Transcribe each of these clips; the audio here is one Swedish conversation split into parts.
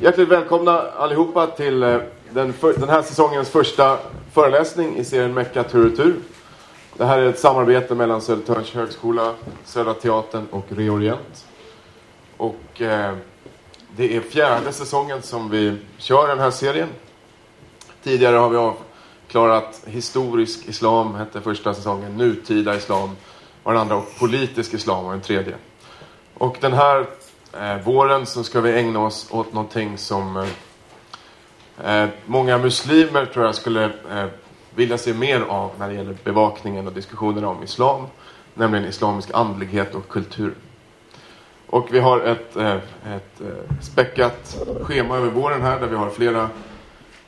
Hjärtligt välkomna allihopa till eh, den, för, den här säsongens första föreläsning i serien Mecka tur och tur. Det här är ett samarbete mellan Södertörns högskola, Södra Teatern och Reorient. Och eh, det är fjärde säsongen som vi kör den här serien. Tidigare har vi avklarat historisk islam, hette första säsongen, nutida islam var den andra och politisk islam var den tredje. Och den här eh, våren så ska vi ägna oss åt någonting som eh, eh, många muslimer tror jag skulle eh, vilja se mer av när det gäller bevakningen och diskussionen om islam. Nämligen islamisk andlighet och kultur. Och vi har ett, eh, ett eh, späckat schema över våren här där vi har flera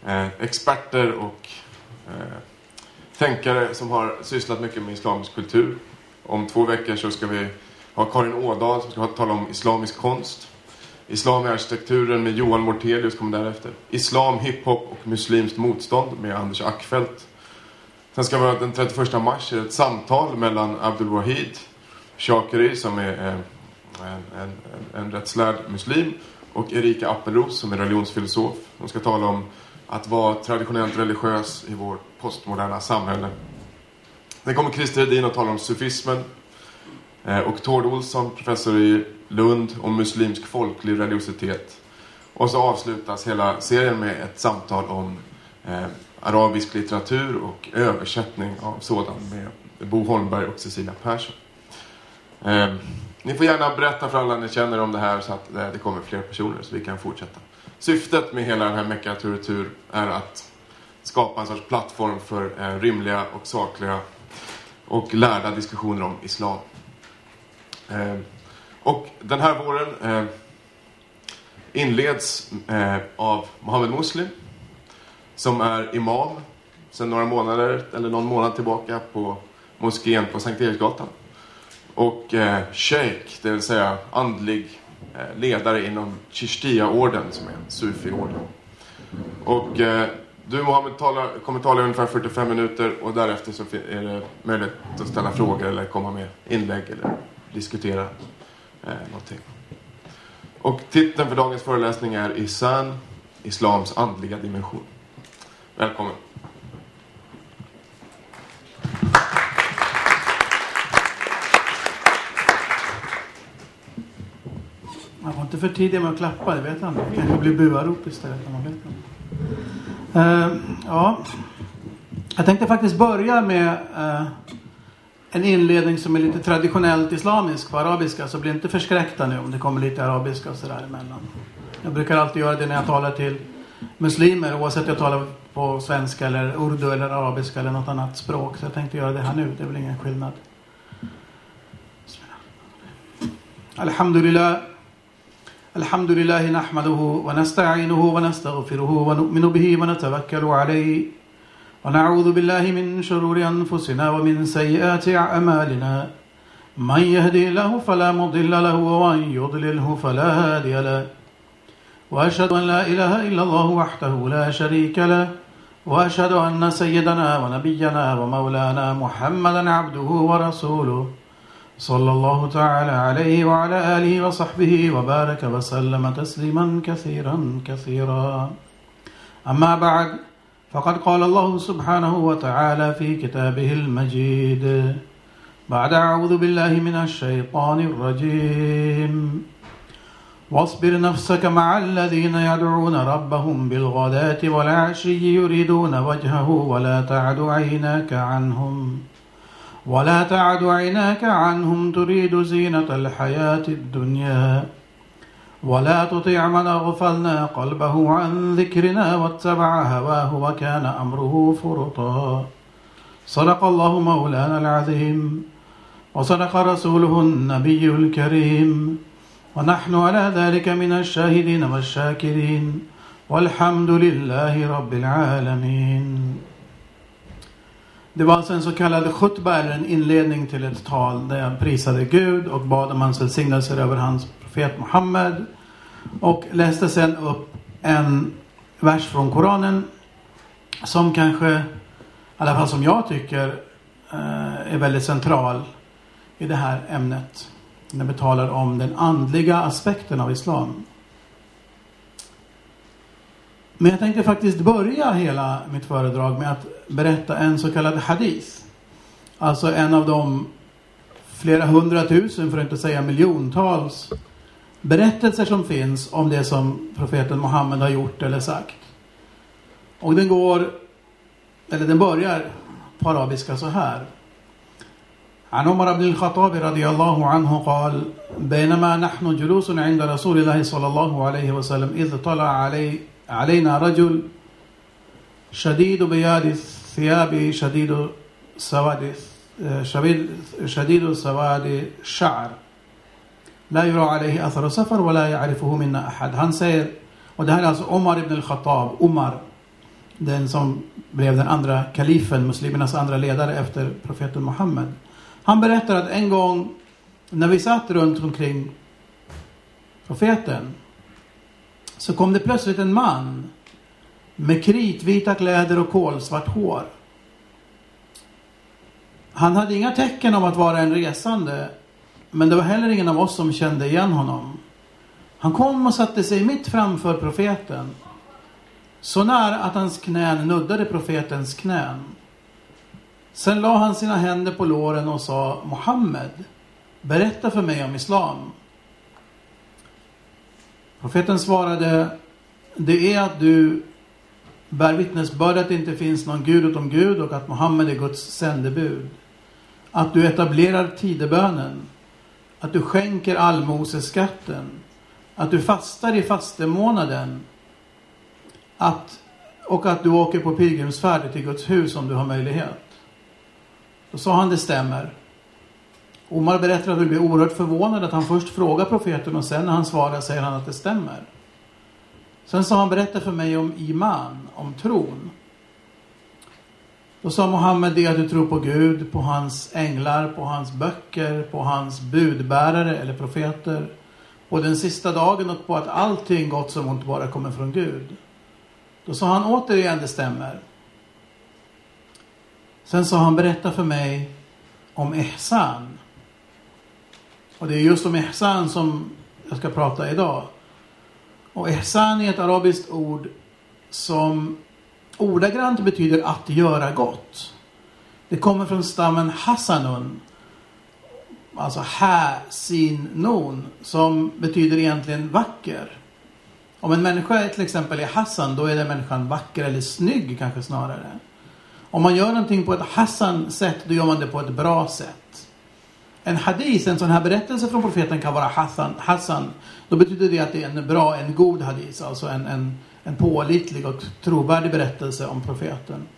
eh, experter och eh, tänkare som har sysslat mycket med islamisk kultur. Om två veckor så ska vi har Karin Ådahl som ska tala om islamisk konst. Islam i arkitekturen med Johan Mortelius kommer därefter. Islam, hiphop och muslimskt motstånd med Anders Ackfeldt. Sen ska vi den 31 mars ett samtal mellan Abdul Wahid Shakiri som är eh, en, en, en, en rättslärd muslim och Erika Appelros som är religionsfilosof. De ska tala om att vara traditionellt religiös i vårt postmoderna samhälle. Sen kommer Christer Hedin att tala om sufismen. Eh, och Tord Olsson, professor i Lund, om muslimsk folklig religiositet. Och så avslutas hela serien med ett samtal om eh, arabisk litteratur och översättning av sådan med Bo Holmberg och Cecilia Persson. Eh, ni får gärna berätta för alla ni känner om det här så att eh, det kommer fler personer så vi kan fortsätta. Syftet med hela den här Mecka tur tur är att skapa en sorts plattform för eh, rimliga och sakliga och lärda diskussioner om islam. Eh, och den här våren eh, inleds eh, av Mohammed Muslim som är imam sedan några månader eller någon månad tillbaka på moskén på Sankt Eriksgatan. Och eh, sheikh, det vill säga andlig eh, ledare inom Chishtia-orden som är en sufi-orden. Och eh, du Mohammed talar, kommer tala i ungefär 45 minuter och därefter så är det möjligt att ställa frågor eller komma med inlägg eller diskutera eh, någonting. Och titeln för dagens föreläsning är Isan, Islams andliga dimension. Välkommen. Man var inte för tidig med att klappa, det vet han. Det kanske blir buarop istället. Man vet uh, ja. Jag tänkte faktiskt börja med uh, en inledning som är lite traditionellt islamisk på arabiska så bli inte förskräckta nu om det kommer lite arabiska och sådär emellan. Um, jag brukar alltid göra det när jag talar till muslimer oavsett om jag talar på svenska eller urdu eller arabiska eller något annat språk. Så jag tänkte göra det här nu, det är väl ingen skillnad. Alhamdulillah Alhamdulillahi nahmaduhu wa nasta'inuhu wa nastaghfiruhu wa nu'minu bihi wa natawakkalu alayhi ونعوذ بالله من شرور أنفسنا ومن سيئات أعمالنا. من يهدي الله فلا مضل له ومن يضلله فلا هادي له. وأشهد أن لا إله إلا الله وحده لا شريك له. وأشهد أن سيدنا ونبينا ومولانا محمدا عبده ورسوله. صلى الله تعالى عليه وعلى آله وصحبه وبارك وسلم تسليما كثيرا كثيرا. أما بعد فقد قال الله سبحانه وتعالى في كتابه المجيد. بعد أعوذ بالله من الشيطان الرجيم. واصبر نفسك مع الذين يدعون ربهم بالغداة والعشي يريدون وجهه ولا تعد عيناك عنهم ولا تعد عيناك عنهم تريد زينة الحياة الدنيا. ولا تطع من أغفلنا قلبه عن ذكرنا واتبع هواه وكان أمره فرطا. صدق الله مولانا العظيم وصدق رسوله النبي الكريم. ونحن على ذلك من الشاهدين والشاكرين. والحمد لله رب العالمين. Det var alltså en så kallad khutba, en inledning till ett tal där jag prisade Gud och bad om hans välsignelser över hans profet Muhammed. Och läste sen upp en vers från Koranen som kanske, i alla fall som jag tycker, eh, är väldigt central i det här ämnet. När vi talar om den andliga aspekten av Islam. Men jag tänkte faktiskt börja hela mitt föredrag med att berätta en så kallad hadith. Alltså en av de flera hundratusen, för att inte säga miljontals berättelser som finns om det som profeten Muhammed har gjort eller sagt. Och den går, eller den börjar på arabiska så här. عن عمر بن الخطاب رضي الله عنه قال بينما نحن جلوس عند رسول الله صلى الله عليه وسلم إذ طلع علي علينا رجل شديد بياض الثياب شديد سواد شديد سواد الشعر La yura alayhi athara safar wa la ya'rifuhu minna. Han säger, och det här är alltså Omar ibn al-Khattab, Omar, den som blev den andra kalifen, muslimernas andra ledare efter profeten Muhammed. Han berättar att en gång när vi satt runt omkring profeten så kom det plötsligt en man med kritvita kläder och kolsvart hår. Han hade inga tecken om att vara en resande men det var heller ingen av oss som kände igen honom. Han kom och satte sig mitt framför profeten. Så nära att hans knän nuddade profetens knän. Sen la han sina händer på låren och sa Mohammed, berätta för mig om Islam. Profeten svarade Det är att du bär vittnesbörd att det inte finns någon Gud utom Gud och att Mohammed är Guds sändebud. Att du etablerar tidebönen. Att du skänker allmoseskatten. Att du fastar i fastemånaden. Att, och att du åker på pilgrimsfärd till Guds hus om du har möjlighet. Då sa han det stämmer. Omar berättar att han blev oerhört förvånad att han först frågar profeten och sen när han svarar säger han att det stämmer. Sen sa han berätta för mig om iman, om tron. Då sa Mohammed det att du tror på Gud, på hans änglar, på hans böcker, på hans budbärare eller profeter, på den sista dagen och på att allting gott som ont bara kommer från Gud. Då sa han återigen det stämmer. Sen sa han berätta för mig om Ehsan. Och det är just om Ehsan som jag ska prata idag. Och Ehsan är ett arabiskt ord som ordagrant betyder att göra gott. Det kommer från stammen Hassanun. Alltså hä-sin-non. Som betyder egentligen vacker. Om en människa till exempel är Hassan, då är den människan vacker eller snygg kanske snarare. Om man gör någonting på ett Hassan sätt, då gör man det på ett bra sätt. En hadis, en sån här berättelse från profeten kan vara Hassan. Hassan. Då betyder det att det är en bra, en god hadis. Alltså en, en, en pålitlig och trovärdig berättelse om profeten.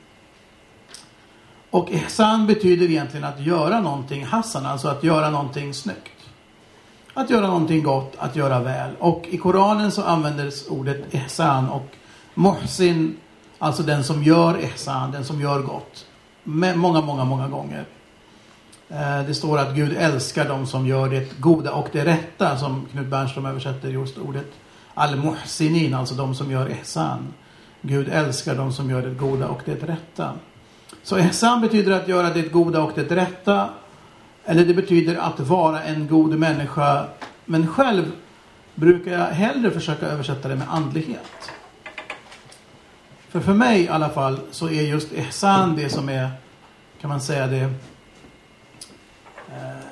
Och ihsan betyder egentligen att göra någonting Hassan, alltså att göra någonting snyggt. Att göra någonting gott, att göra väl. Och i Koranen så användes ordet ihsan och muhsin Alltså den som gör ihsan, den som gör gott. Många, många, många gånger. Eh, det står att Gud älskar de som gör det goda och det rätta, som Knut Bernström översätter just ordet al-muhsinin, alltså de som gör ihsan. Gud älskar de som gör det goda och det rätta. Så ihsan betyder att göra det goda och det rätta. Eller det betyder att vara en god människa. Men själv brukar jag hellre försöka översätta det med andlighet. För för mig i alla fall så är just ihsan det som är, kan man säga det, eh,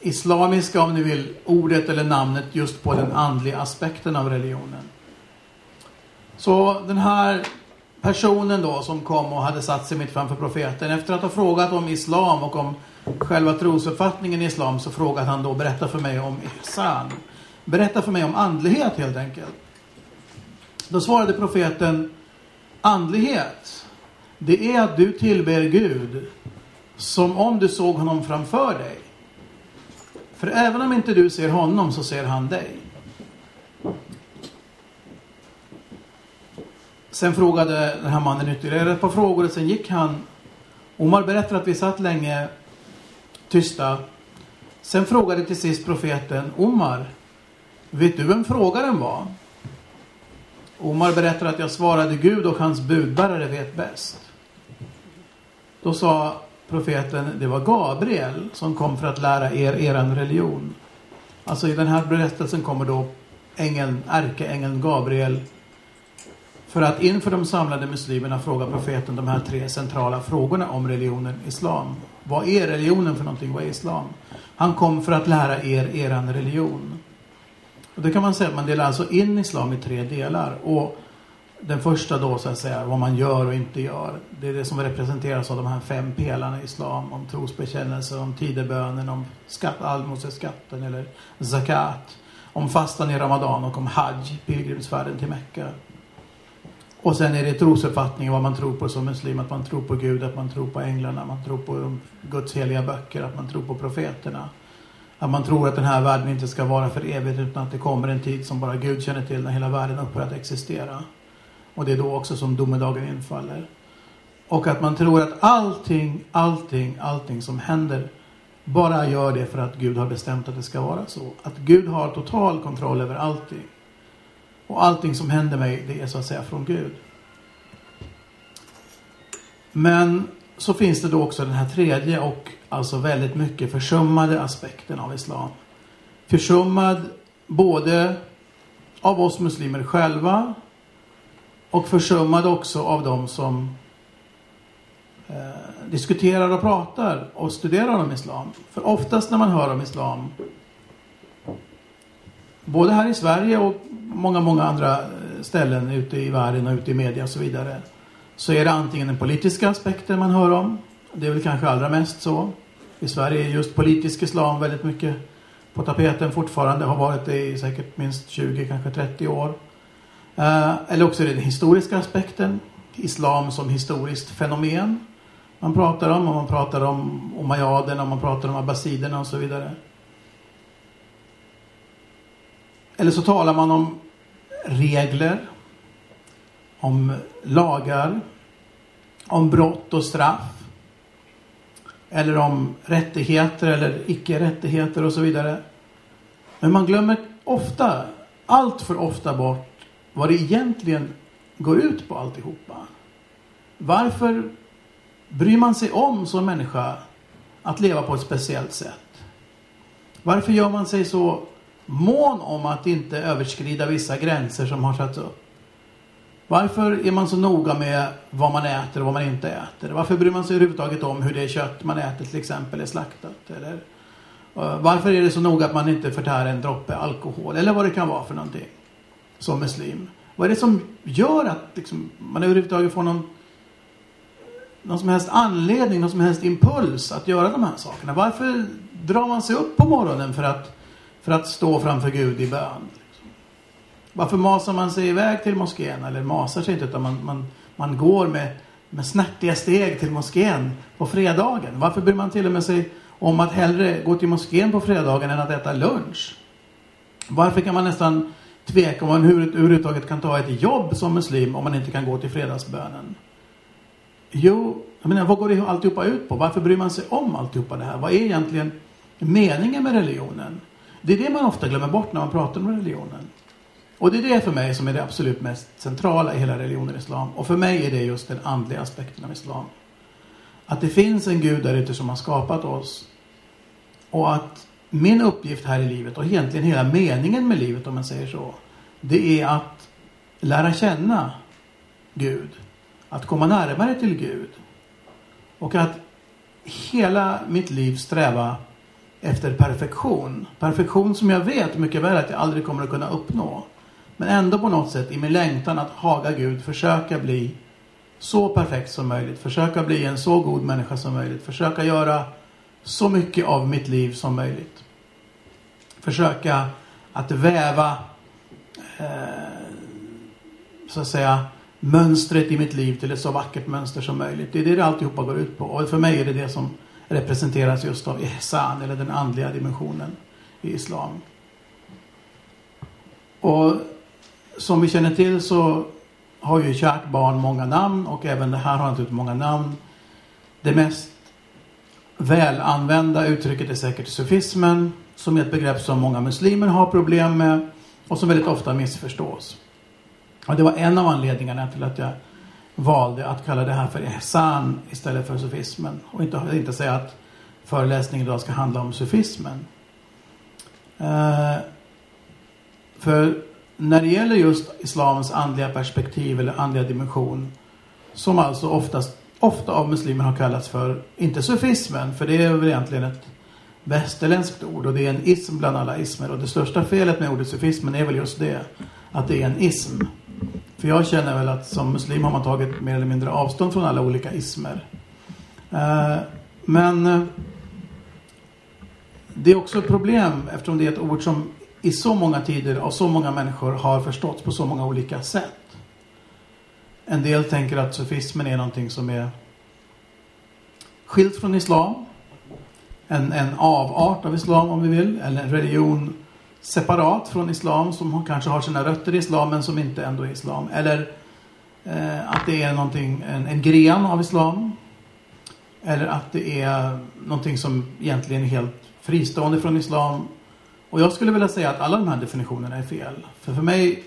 islamiska om ni vill, ordet eller namnet just på den andliga aspekten av religionen. Så den här personen då som kom och hade satt sig mitt framför profeten, efter att ha frågat om islam och om själva trosuppfattningen i islam så frågade han då, berätta för mig om ihsan. Berätta för mig om andlighet helt enkelt. Då svarade profeten Andlighet, det är att du tillber Gud som om du såg honom framför dig. För även om inte du ser honom så ser han dig. Sen frågade den här mannen ytterligare ett par frågor och sen gick han. Omar berättar att vi satt länge tysta. Sen frågade till sist profeten Omar, vet du vem frågaren var? Omar berättar att jag svarade Gud och hans budbärare vet bäst. Då sa profeten, det var Gabriel som kom för att lära er eran religion. Alltså i den här berättelsen kommer då ängeln, ärkeängeln Gabriel för att inför de samlade muslimerna fråga profeten de här tre centrala frågorna om religionen islam. Vad är religionen för någonting? Vad är islam? Han kom för att lära er eran religion. Och det kan man säga man delar alltså in islam i tre delar. Och den första då så att säga, vad man gör och inte gör. Det är det som representeras av de här fem pelarna i islam. Om trosbekännelse, om tidebönen, om skatt, allmoseskatten eller zakat. Om fastan i ramadan och om hajj, pilgrimsfärden till Mecka. Och sen är det trosuppfattning vad man tror på som muslim. Att man tror på Gud, att man tror på änglarna, man tror på Guds heliga böcker, att man tror på profeterna. Att man tror att den här världen inte ska vara för evigt utan att det kommer en tid som bara Gud känner till när hela världen upphör att existera. Och det är då också som domedagen infaller. Och att man tror att allting, allting, allting som händer bara gör det för att Gud har bestämt att det ska vara så. Att Gud har total kontroll över allting. Och allting som händer mig, det är så att säga från Gud. Men så finns det då också den här tredje och alltså väldigt mycket försummade aspekten av Islam. Försummad både av oss muslimer själva och försummad också av de som eh, diskuterar och pratar och studerar om Islam. För oftast när man hör om Islam, både här i Sverige och många, många andra eh, ställen ute i världen och ute i media och så vidare, så är det antingen den politiska aspekten man hör om. Det är väl kanske allra mest så. I Sverige är just politisk islam väldigt mycket på tapeten fortfarande. Har varit det i säkert minst 20, kanske 30 år. Eh, eller också är det den historiska aspekten. Islam som historiskt fenomen. Man pratar om, och man pratar om omayyaderna, man pratar om abbasiderna och så vidare. Eller så talar man om regler, om lagar, om brott och straff. Eller om rättigheter eller icke-rättigheter och så vidare. Men man glömmer ofta, allt för ofta bort vad det egentligen går ut på alltihopa. Varför bryr man sig om som människa att leva på ett speciellt sätt? Varför gör man sig så mån om att inte överskrida vissa gränser som har satts upp? Varför är man så noga med vad man äter och vad man inte äter? Varför bryr man sig överhuvudtaget om hur det kött man äter till exempel är slaktat? Eller, eh, varför är det så noga att man inte förtär en droppe alkohol? Eller vad det kan vara för någonting som muslim. Vad är det som gör att liksom, man överhuvudtaget får någon, någon som helst anledning, någon som helst impuls att göra de här sakerna? Varför drar man sig upp på morgonen för att, för att stå framför Gud i bön? Varför masar man sig iväg till moskén? Eller masar sig inte utan man, man, man går med, med snärtiga steg till moskén på fredagen. Varför bryr man till och med sig om att hellre gå till moskén på fredagen än att äta lunch? Varför kan man nästan tveka om man överhuvudtaget kan ta ett jobb som muslim om man inte kan gå till fredagsbönen? Jo, jag menar, vad går det alltihopa ut på? Varför bryr man sig om alltihopa det här? Vad är egentligen meningen med religionen? Det är det man ofta glömmer bort när man pratar om religionen. Och det är det för mig som är det absolut mest centrala i hela religionen islam. Och för mig är det just den andliga aspekten av islam. Att det finns en Gud där ute som har skapat oss. Och att min uppgift här i livet och egentligen hela meningen med livet om man säger så. Det är att lära känna Gud. Att komma närmare till Gud. Och att hela mitt liv sträva efter perfektion. Perfektion som jag vet mycket väl att jag aldrig kommer att kunna uppnå. Men ändå på något sätt i min längtan att haga Gud försöka bli så perfekt som möjligt. Försöka bli en så god människa som möjligt. Försöka göra så mycket av mitt liv som möjligt. Försöka att väva eh, så att säga mönstret i mitt liv till ett så vackert mönster som möjligt. Det är det det alltihopa går ut på. Och för mig är det det som representeras just av ihsan, eller den andliga dimensionen i islam. Och som vi känner till så har ju kärt barn många namn och även det här har naturligtvis många namn. Det mest välanvända uttrycket är säkert sufismen som är ett begrepp som många muslimer har problem med och som väldigt ofta missförstås. Och det var en av anledningarna till att jag valde att kalla det här för ihsan istället för sufismen och inte, inte säga att föreläsningen idag ska handla om sufismen. Eh, för när det gäller just islams andliga perspektiv eller andliga dimension som alltså oftast, ofta av muslimer har kallats för, inte sufismen, för det är väl egentligen ett västerländskt ord och det är en ism bland alla ismer och det största felet med ordet sufismen är väl just det, att det är en ism. För jag känner väl att som muslim har man tagit mer eller mindre avstånd från alla olika ismer. Eh, men eh, det är också ett problem eftersom det är ett ord som i så många tider av så många människor har förståtts på så många olika sätt. En del tänker att sufismen är någonting som är skilt från islam. En, en avart av islam om vi vill. Eller en religion separat från islam som kanske har sina rötter i islam men som inte ändå är islam. Eller eh, att det är någonting, en, en gren av islam. Eller att det är någonting som egentligen är helt fristående från islam. Och jag skulle vilja säga att alla de här definitionerna är fel. För för mig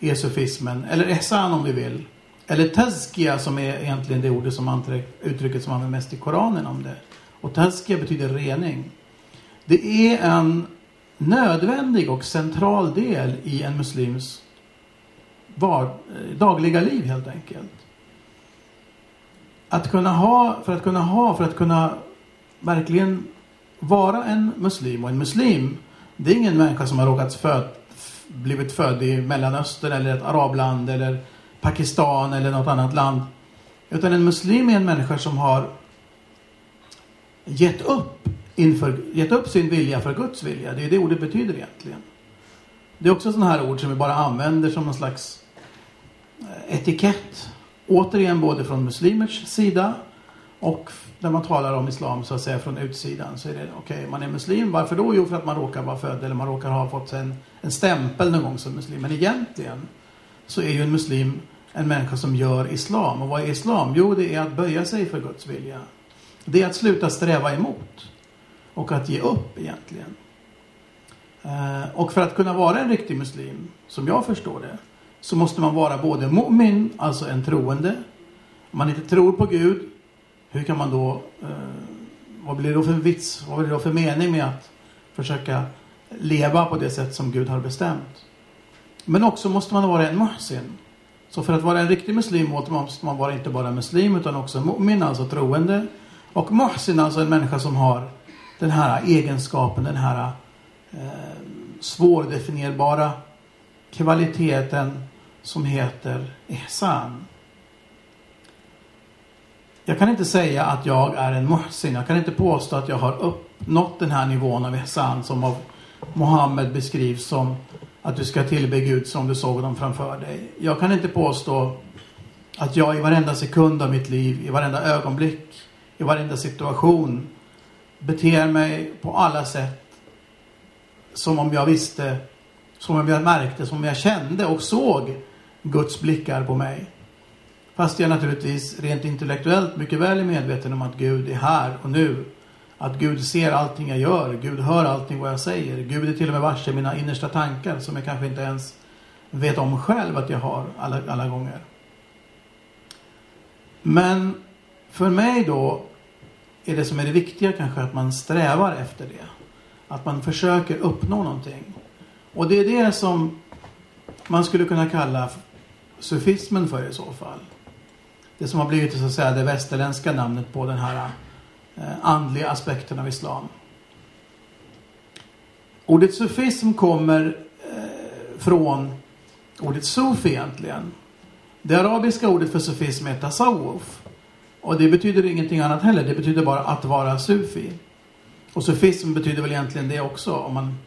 är sufismen, eller ehsan om vi vill, eller tazkia som är egentligen det ordet som uttrycket som används mest i Koranen om det. Och tazkia betyder rening. Det är en nödvändig och central del i en muslims var, dagliga liv helt enkelt. Att kunna ha, för att kunna ha, för att kunna verkligen vara en muslim och en muslim det är ingen människa som har råkat föd, blivit född i Mellanöstern eller ett arabland eller Pakistan eller något annat land. Utan en muslim är en människa som har gett upp, inför, gett upp sin vilja för Guds vilja. Det är det ordet betyder egentligen. Det är också sådana här ord som vi bara använder som någon slags eh, etikett. Återigen både från muslimers sida och när man talar om islam så att säga från utsidan så är det okej, okay, man är muslim. Varför då? Jo, för att man råkar vara född eller man råkar ha fått en, en stämpel någon gång som muslim. Men egentligen så är ju en muslim en människa som gör islam. Och vad är islam? Jo, det är att böja sig för Guds vilja. Det är att sluta sträva emot. Och att ge upp egentligen. Eh, och för att kunna vara en riktig muslim, som jag förstår det, så måste man vara både mu'min, alltså en troende. Om man inte tror på Gud, hur kan man då, eh, vad blir det då för vits, vad blir det då för mening med att försöka leva på det sätt som Gud har bestämt? Men också måste man vara en muhsin. Så för att vara en riktig muslim måste man vara inte bara muslim utan också mu'min, alltså troende. Och muhsin, alltså en människa som har den här egenskapen, den här eh, svårdefinierbara kvaliteten som heter ihsan. Jag kan inte säga att jag är en muhsin. Jag kan inte påstå att jag har uppnått den här nivån av ihsan som av Mohammed beskrivs som att du ska tillbe Gud som du såg dem framför dig. Jag kan inte påstå att jag i varenda sekund av mitt liv, i varenda ögonblick, i varenda situation beter mig på alla sätt som om jag visste, som om jag märkte, som om jag kände och såg Guds blickar på mig. Fast jag naturligtvis rent intellektuellt mycket väl är medveten om att Gud är här och nu. Att Gud ser allting jag gör. Gud hör allting vad jag säger. Gud är till och med varse mina innersta tankar som jag kanske inte ens vet om själv att jag har alla, alla gånger. Men för mig då är det som är det viktiga kanske att man strävar efter det. Att man försöker uppnå någonting. Och det är det som man skulle kunna kalla sufismen för i så fall. Det som har blivit så att säga det västerländska namnet på den här Eh, andliga aspekten av islam. Ordet sufism kommer eh, från ordet sufi egentligen. Det arabiska ordet för sufism är tasawuf. Och det betyder ingenting annat heller. Det betyder bara att vara sufi. Och sufism betyder väl egentligen det också om man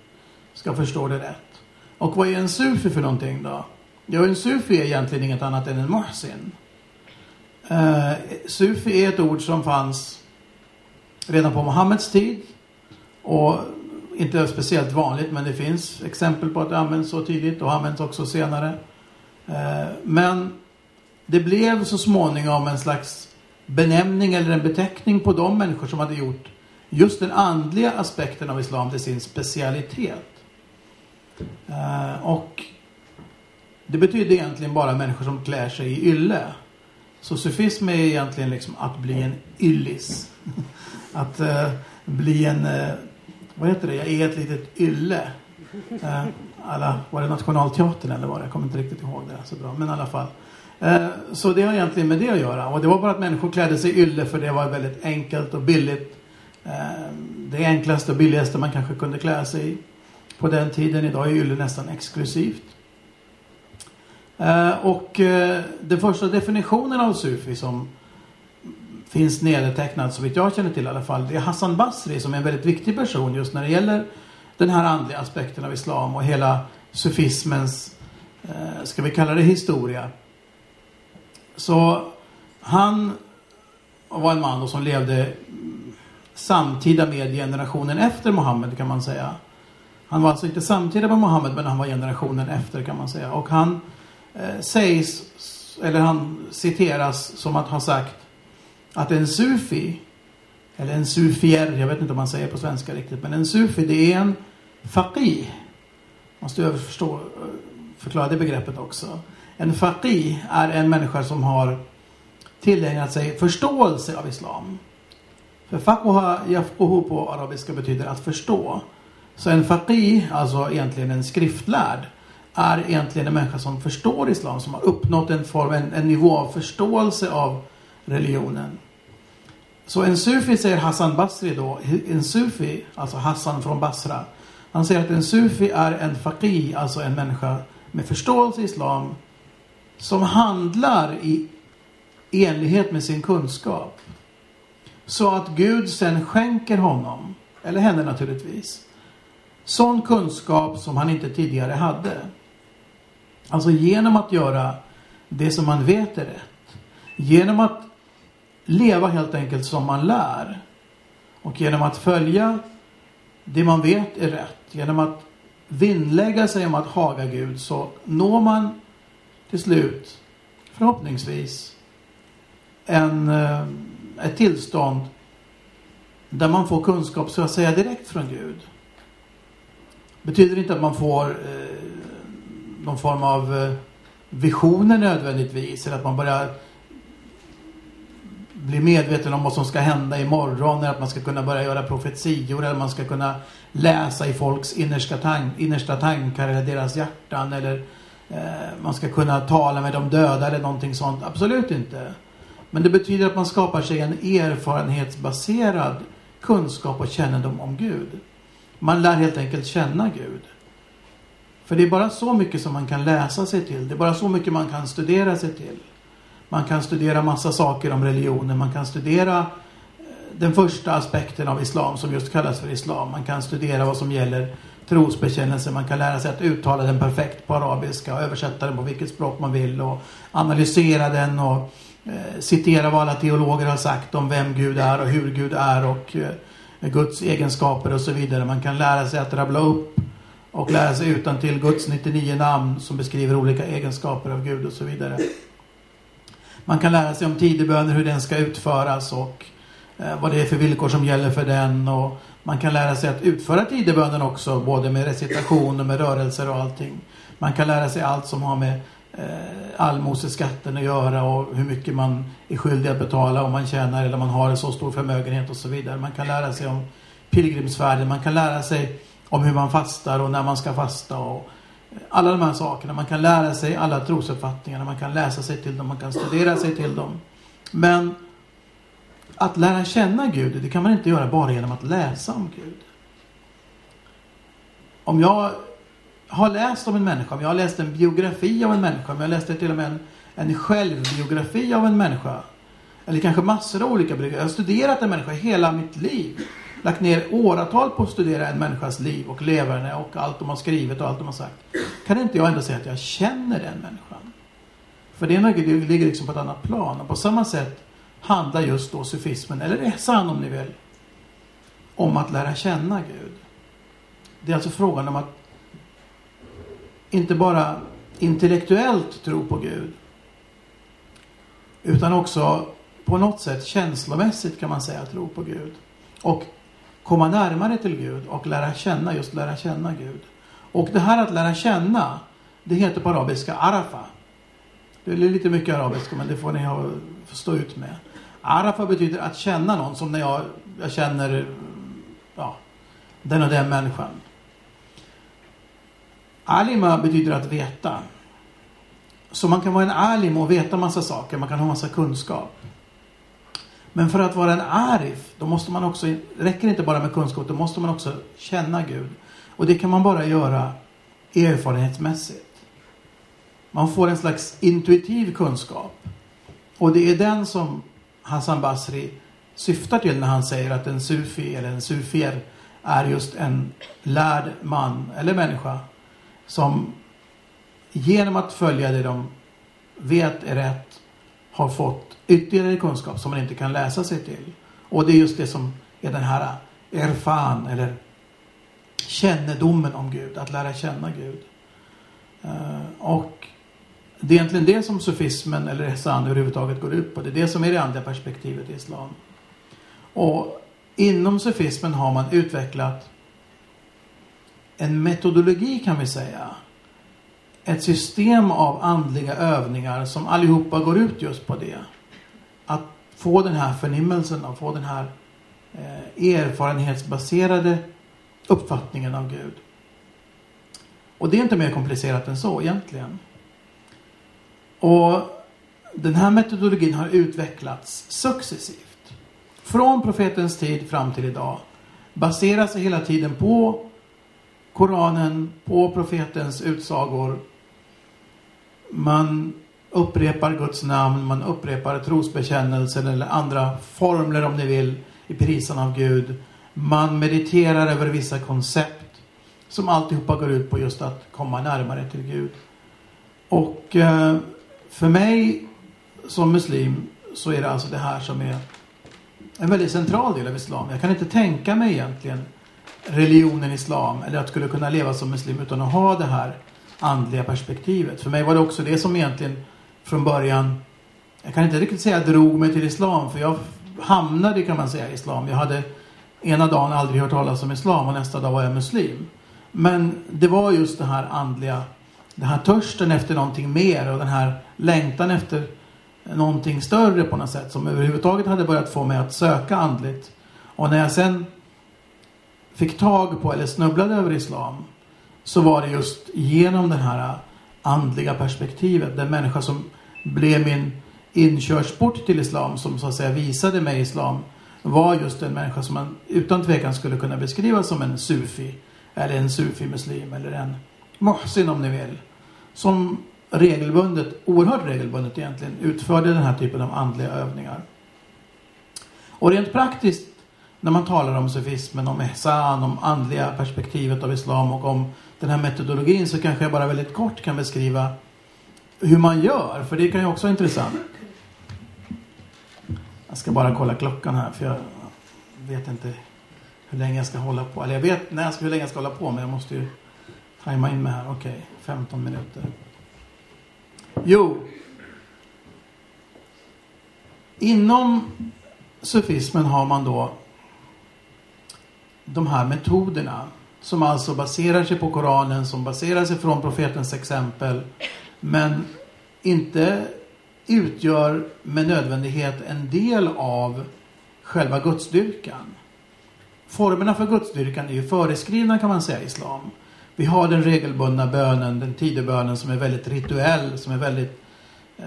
ska förstå det rätt. Och vad är en sufi för någonting då? Ja, en sufi är egentligen inget annat än en muhsin. Uh, sufi är ett ord som fanns redan på Muhammeds tid. Och inte speciellt vanligt men det finns exempel på att det används så tidigt och används också senare. Eh, men det blev så småningom en slags benämning eller en beteckning på de människor som hade gjort just den andliga aspekten av islam till sin specialitet. Eh, och det betyder egentligen bara människor som klär sig i ylle. Så sufism är egentligen liksom att bli en yllis. Att eh, bli en, eh, vad heter det, jag är ett litet ylle. Eh, alla, var det Nationalteatern eller var det? Jag kommer inte riktigt ihåg det så bra. Men i alla fall. Eh, så det har egentligen med det att göra. Och det var bara att människor klädde sig ylle för det var väldigt enkelt och billigt. Eh, det enklaste och billigaste man kanske kunde klä sig i på den tiden. Idag är ylle nästan exklusivt. Eh, och eh, den första definitionen av sufi som finns nedtecknad, så vitt jag känner till i alla fall, det är Hassan Basri som är en väldigt viktig person just när det gäller den här andliga aspekten av islam och hela sufismens, eh, ska vi kalla det historia. Så han var en man som levde samtida med generationen efter Mohammed kan man säga. Han var alltså inte samtida med Mohammed men han var generationen efter kan man säga. Och han eh, sägs, eller han citeras som att ha sagt att en sufi, eller en sufier, jag vet inte om man säger på svenska riktigt, men en sufi det är en faqih. Måste jag förstå, eh, förklara det begreppet också. En faqih är en människa som har tillägnat sig förståelse av islam. För faqoha yafquhu på arabiska betyder att förstå. Så en faqih, alltså egentligen en skriftlärd, är egentligen en människa som förstår islam, som har uppnått en form, en, en nivå av förståelse av religionen. Så en sufi säger Hassan Basri då, en sufi, alltså Hassan från Basra. Han säger att en sufi är en faqi, alltså en människa med förståelse i islam, som handlar i enlighet med sin kunskap. Så att Gud sen skänker honom, eller henne naturligtvis, sån kunskap som han inte tidigare hade. Alltså genom att göra det som man vet är rätt. Genom att leva helt enkelt som man lär. Och genom att följa det man vet är rätt. Genom att vinnlägga sig om att haga Gud så når man till slut förhoppningsvis en, eh, ett tillstånd där man får kunskap så att säga direkt från Gud. Betyder inte att man får eh, någon form av eh, visioner nödvändigtvis. Eller att man börjar bli medveten om vad som ska hända imorgon. Eller att man ska kunna börja göra profetior. Eller man ska kunna läsa i folks innersta, tank, innersta tankar eller deras hjärtan. Eller eh, man ska kunna tala med de döda eller någonting sånt. Absolut inte. Men det betyder att man skapar sig en erfarenhetsbaserad kunskap och kännedom om Gud. Man lär helt enkelt känna Gud. För det är bara så mycket som man kan läsa sig till. Det är bara så mycket man kan studera sig till. Man kan studera massa saker om religionen. Man kan studera eh, den första aspekten av islam som just kallas för islam. Man kan studera vad som gäller trosbekännelse. Man kan lära sig att uttala den perfekt på arabiska och översätta den på vilket språk man vill och analysera den och eh, citera vad alla teologer har sagt om vem Gud är och hur Gud är och eh, Guds egenskaper och så vidare. Man kan lära sig att rabbla upp och lära sig utan till Guds 99 namn som beskriver olika egenskaper av Gud och så vidare. Man kan lära sig om tideböner, hur den ska utföras och eh, vad det är för villkor som gäller för den. Och man kan lära sig att utföra tidebönen också, både med recitation och med rörelser och allting. Man kan lära sig allt som har med eh, allmoseskatten att göra och hur mycket man är skyldig att betala om man tjänar eller man har en så stor förmögenhet och så vidare. Man kan lära sig om pilgrimsfärden, man kan lära sig om hur man fastar och när man ska fasta och alla de här sakerna. Man kan lära sig alla trosuppfattningarna, man kan läsa sig till dem, man kan studera sig till dem. Men att lära känna Gud, det kan man inte göra bara genom att läsa om Gud. Om jag har läst om en människa, om jag har läst en biografi av en människa, om jag läste till och med en, en självbiografi av en människa. Eller kanske massor av olika biografier. Jag har studerat en människa hela mitt liv. Lagt ner åratal på att studera en människas liv och leverne och allt de har skrivit och allt de har sagt. Kan inte jag ändå säga att jag känner den människan? För det ligger liksom på ett annat plan. Och på samma sätt handlar just då sufismen, eller essan om ni vill, om att lära känna Gud. Det är alltså frågan om att inte bara intellektuellt tro på Gud. Utan också på något sätt känslomässigt kan man säga tro på Gud. Och komma närmare till Gud och lära känna, just lära känna Gud. Och det här att lära känna, det heter på arabiska arafa. Det är lite mycket arabiska men det får ni ha, stå ut med. Arafa betyder att känna någon som när jag, jag känner ja, den och den människan. Alima betyder att veta. Så man kan vara en alim och veta massa saker, man kan ha massa kunskap. Men för att vara en arif, då måste man också, räcker inte bara med kunskap, då måste man också känna Gud. Och det kan man bara göra erfarenhetsmässigt. Man får en slags intuitiv kunskap. Och det är den som Hassan Basri syftar till när han säger att en sufi eller en sufier är just en lärd man eller människa som genom att följa det de vet är rätt har fått ytterligare kunskap som man inte kan läsa sig till. Och det är just det som är den här erfan eller kännedomen om Gud, att lära känna Gud. Eh, och det är egentligen det som sufismen eller Ehsan överhuvudtaget går ut på. Det är det som är det andra perspektivet i Islam. Och inom sufismen har man utvecklat en metodologi kan vi säga. Ett system av andliga övningar som allihopa går ut just på det. Att få den här förnimmelsen, och få den här eh, erfarenhetsbaserade uppfattningen av Gud. Och det är inte mer komplicerat än så egentligen. Och den här metodologin har utvecklats successivt. Från profetens tid fram till idag. Baserar sig hela tiden på Koranen, på profetens utsagor. Man upprepar Guds namn, man upprepar trosbekännelsen eller andra formler om ni vill i prisan av Gud. Man mediterar över vissa koncept som alltihopa går ut på just att komma närmare till Gud. Och eh, för mig som muslim så är det alltså det här som är en väldigt central del av islam. Jag kan inte tänka mig egentligen religionen islam eller att jag skulle kunna leva som muslim utan att ha det här andliga perspektivet. För mig var det också det som egentligen från början, jag kan inte riktigt säga drog mig till islam för jag hamnade kan man säga i islam. Jag hade ena dagen aldrig hört talas om islam och nästa dag var jag muslim. Men det var just det här andliga den här törsten efter någonting mer och den här längtan efter någonting större på något sätt som överhuvudtaget hade börjat få mig att söka andligt. Och när jag sen fick tag på eller snubblade över islam så var det just genom det här andliga perspektivet. Den människa som blev min inkörsport till islam som så att säga visade mig islam var just en människa som man utan tvekan skulle kunna beskriva som en sufi eller en sufi-muslim eller en muhsin om ni vill som regelbundet, oerhört regelbundet egentligen, utförde den här typen av andliga övningar. Och rent praktiskt, när man talar om sufismen, om ihsan, om andliga perspektivet av islam och om den här metodologin så kanske jag bara väldigt kort kan beskriva hur man gör, för det kan ju också vara intressant. Jag ska bara kolla klockan här för jag vet inte hur länge jag ska hålla på. Eller jag vet när jag ska, hur länge jag ska hålla på men jag måste ju tajma in mig här. Okej, okay, 15 minuter. Jo. Inom sufismen har man då de här metoderna som alltså baserar sig på Koranen, som baserar sig från profetens exempel men inte utgör med nödvändighet en del av själva gudsdyrkan. Formerna för gudsdyrkan är ju föreskrivna kan man säga i islam. Vi har den regelbundna bönen, den tidebönen som är väldigt rituell, som är väldigt, eh,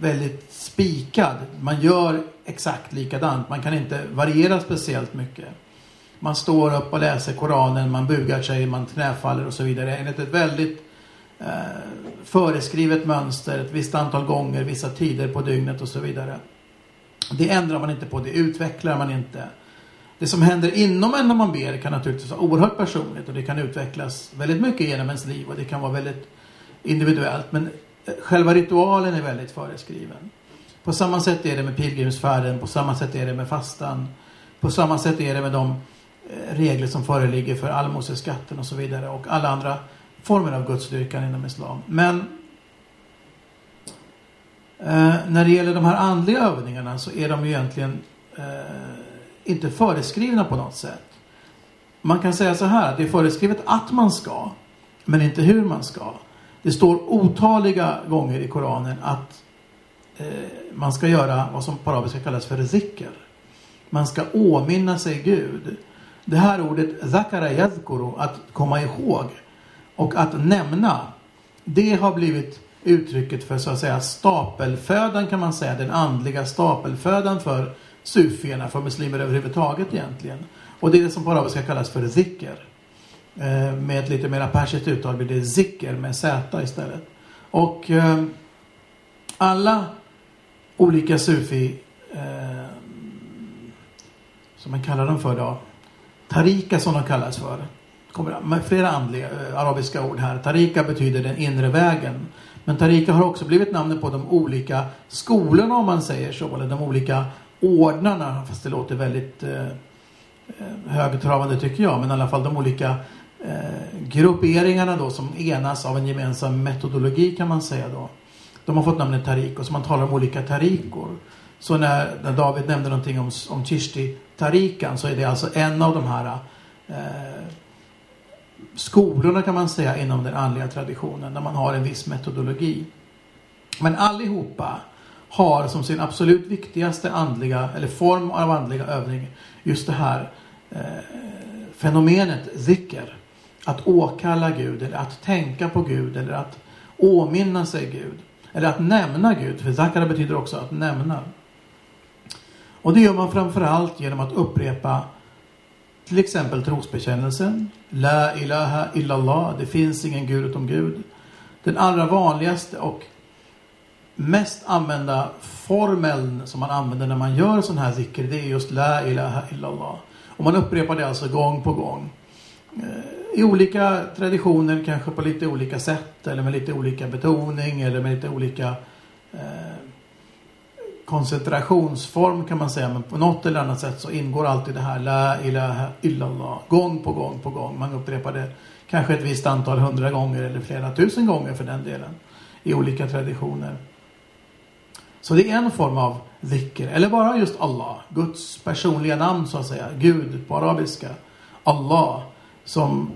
väldigt spikad. Man gör exakt likadant. Man kan inte variera speciellt mycket. Man står upp och läser Koranen, man bugar sig, man knäfaller och så vidare enligt ett väldigt eh, föreskrivet mönster, ett visst antal gånger, vissa tider på dygnet och så vidare. Det ändrar man inte på, det utvecklar man inte det som händer inom en när man ber kan naturligtvis vara oerhört personligt och det kan utvecklas väldigt mycket genom ens liv och det kan vara väldigt individuellt. Men eh, själva ritualen är väldigt föreskriven. På samma sätt är det med pilgrimsfärden, på samma sätt är det med fastan. På samma sätt är det med de regler som föreligger för allmoseskatten och så vidare och alla andra former av gudsdyrkan inom islam. Men eh, när det gäller de här andliga övningarna så är de ju egentligen eh, inte föreskrivna på något sätt. Man kan säga så här, det är föreskrivet att man ska, men inte hur man ska. Det står otaliga gånger i Koranen att eh, man ska göra vad som på arabiska kallas för zikr. Man ska åminna sig Gud. Det här ordet zakara yadhkuru, att komma ihåg. Och att nämna, det har blivit uttrycket för så att säga stapelfödan kan man säga. Den andliga stapelfödan för sufierna, för muslimer överhuvudtaget egentligen. Och det är det som på arabiska kallas för zikr. Eh, med ett lite mer persiskt uttal blir det zikr med z istället. Och eh, alla olika sufi eh, som man kallar dem för då. Tarika som de kallas för. Kommer med flera andliga eh, arabiska ord här. Tarika betyder den inre vägen. Men Tarika har också blivit namnet på de olika skolorna om man säger så. Eller de olika ordnarna. Fast det låter väldigt eh, eh högtravande tycker jag. Men i alla fall de olika eh, grupperingarna då som enas av en gemensam metodologi kan man säga då. De har fått namnet Tarik och så man talar om olika tarikor. Så när, när David nämnde någonting om, om Chishti Tarikan så är det alltså en av de här eh, skolorna kan man säga inom den andliga traditionen där man har en viss metodologi. Men allihopa har som sin absolut viktigaste andliga eller form av andliga övning just det här eh, fenomenet zikr. Att åkalla Gud eller att tänka på Gud eller att åminna sig Gud. Eller att nämna Gud, för zakara betyder också att nämna. Och det gör man framförallt genom att upprepa till exempel trosbekännelsen. La ilaha illallah. Det finns ingen gud utom Gud. Den allra vanligaste och mest använda formeln som man använder när man gör sån här zikr, det är just La ilaha illallah. Och man upprepar det alltså gång på gång. Eh, I olika traditioner, kanske på lite olika sätt eller med lite olika betoning eller med lite olika eh, koncentrationsform kan man säga. Men på något eller annat sätt så ingår alltid det här La ilaha illallah. Gång på gång på gång. Man upprepar det kanske ett visst antal hundra gånger eller flera tusen gånger för den delen. I olika traditioner. Så det är en form av dhikr. Eller bara just Allah. Guds personliga namn så att säga. Gud på arabiska. Allah. Som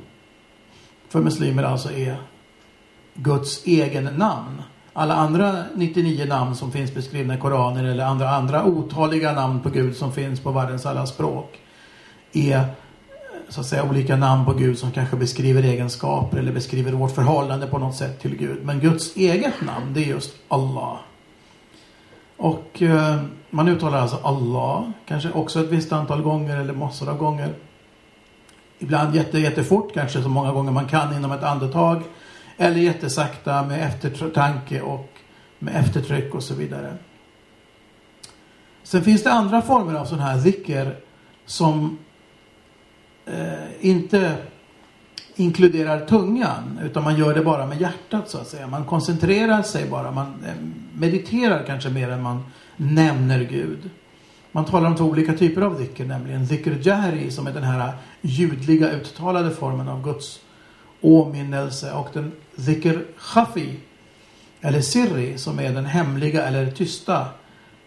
för muslimer alltså är Guds egen namn alla andra 99 namn som finns beskrivna i Koranen eller andra, andra otaliga namn på Gud som finns på världens alla språk är så att säga olika namn på Gud som kanske beskriver egenskaper eller beskriver vårt förhållande på något sätt till Gud. Men Guds eget namn det är just Allah. Och eh, man uttalar alltså Allah, kanske också ett visst antal gånger eller massor av gånger. Ibland jätte, jättefort, kanske så många gånger man kan inom ett andetag. Eller jättesakta med eftertanke och med eftertryck och så vidare. Sen finns det andra former av sådana här zikr som eh, inte inkluderar tungan utan man gör det bara med hjärtat så att säga. Man koncentrerar sig bara, man eh, mediterar kanske mer än man nämner Gud. Man talar om två olika typer av zikr, nämligen zikr jahri som är den här ljudliga uttalade formen av Guds åminnelse och den zikr khafi eller sirri som är den hemliga eller tysta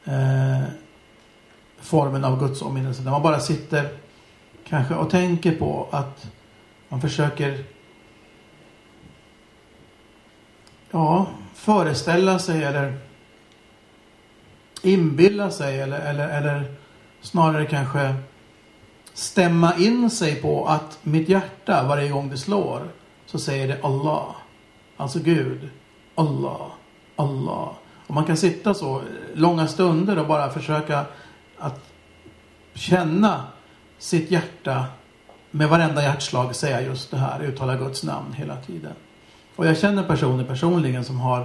eh, formen av Guds åminnelse. Där man bara sitter kanske och tänker på att man försöker ja, föreställa sig eller inbilla sig eller, eller, eller snarare kanske stämma in sig på att mitt hjärta varje gång det slår så säger det Allah. Alltså Gud. Allah. Allah. Och man kan sitta så långa stunder och bara försöka att känna sitt hjärta med varenda hjärtslag säga just det här, uttala Guds namn hela tiden. Och jag känner personer personligen som har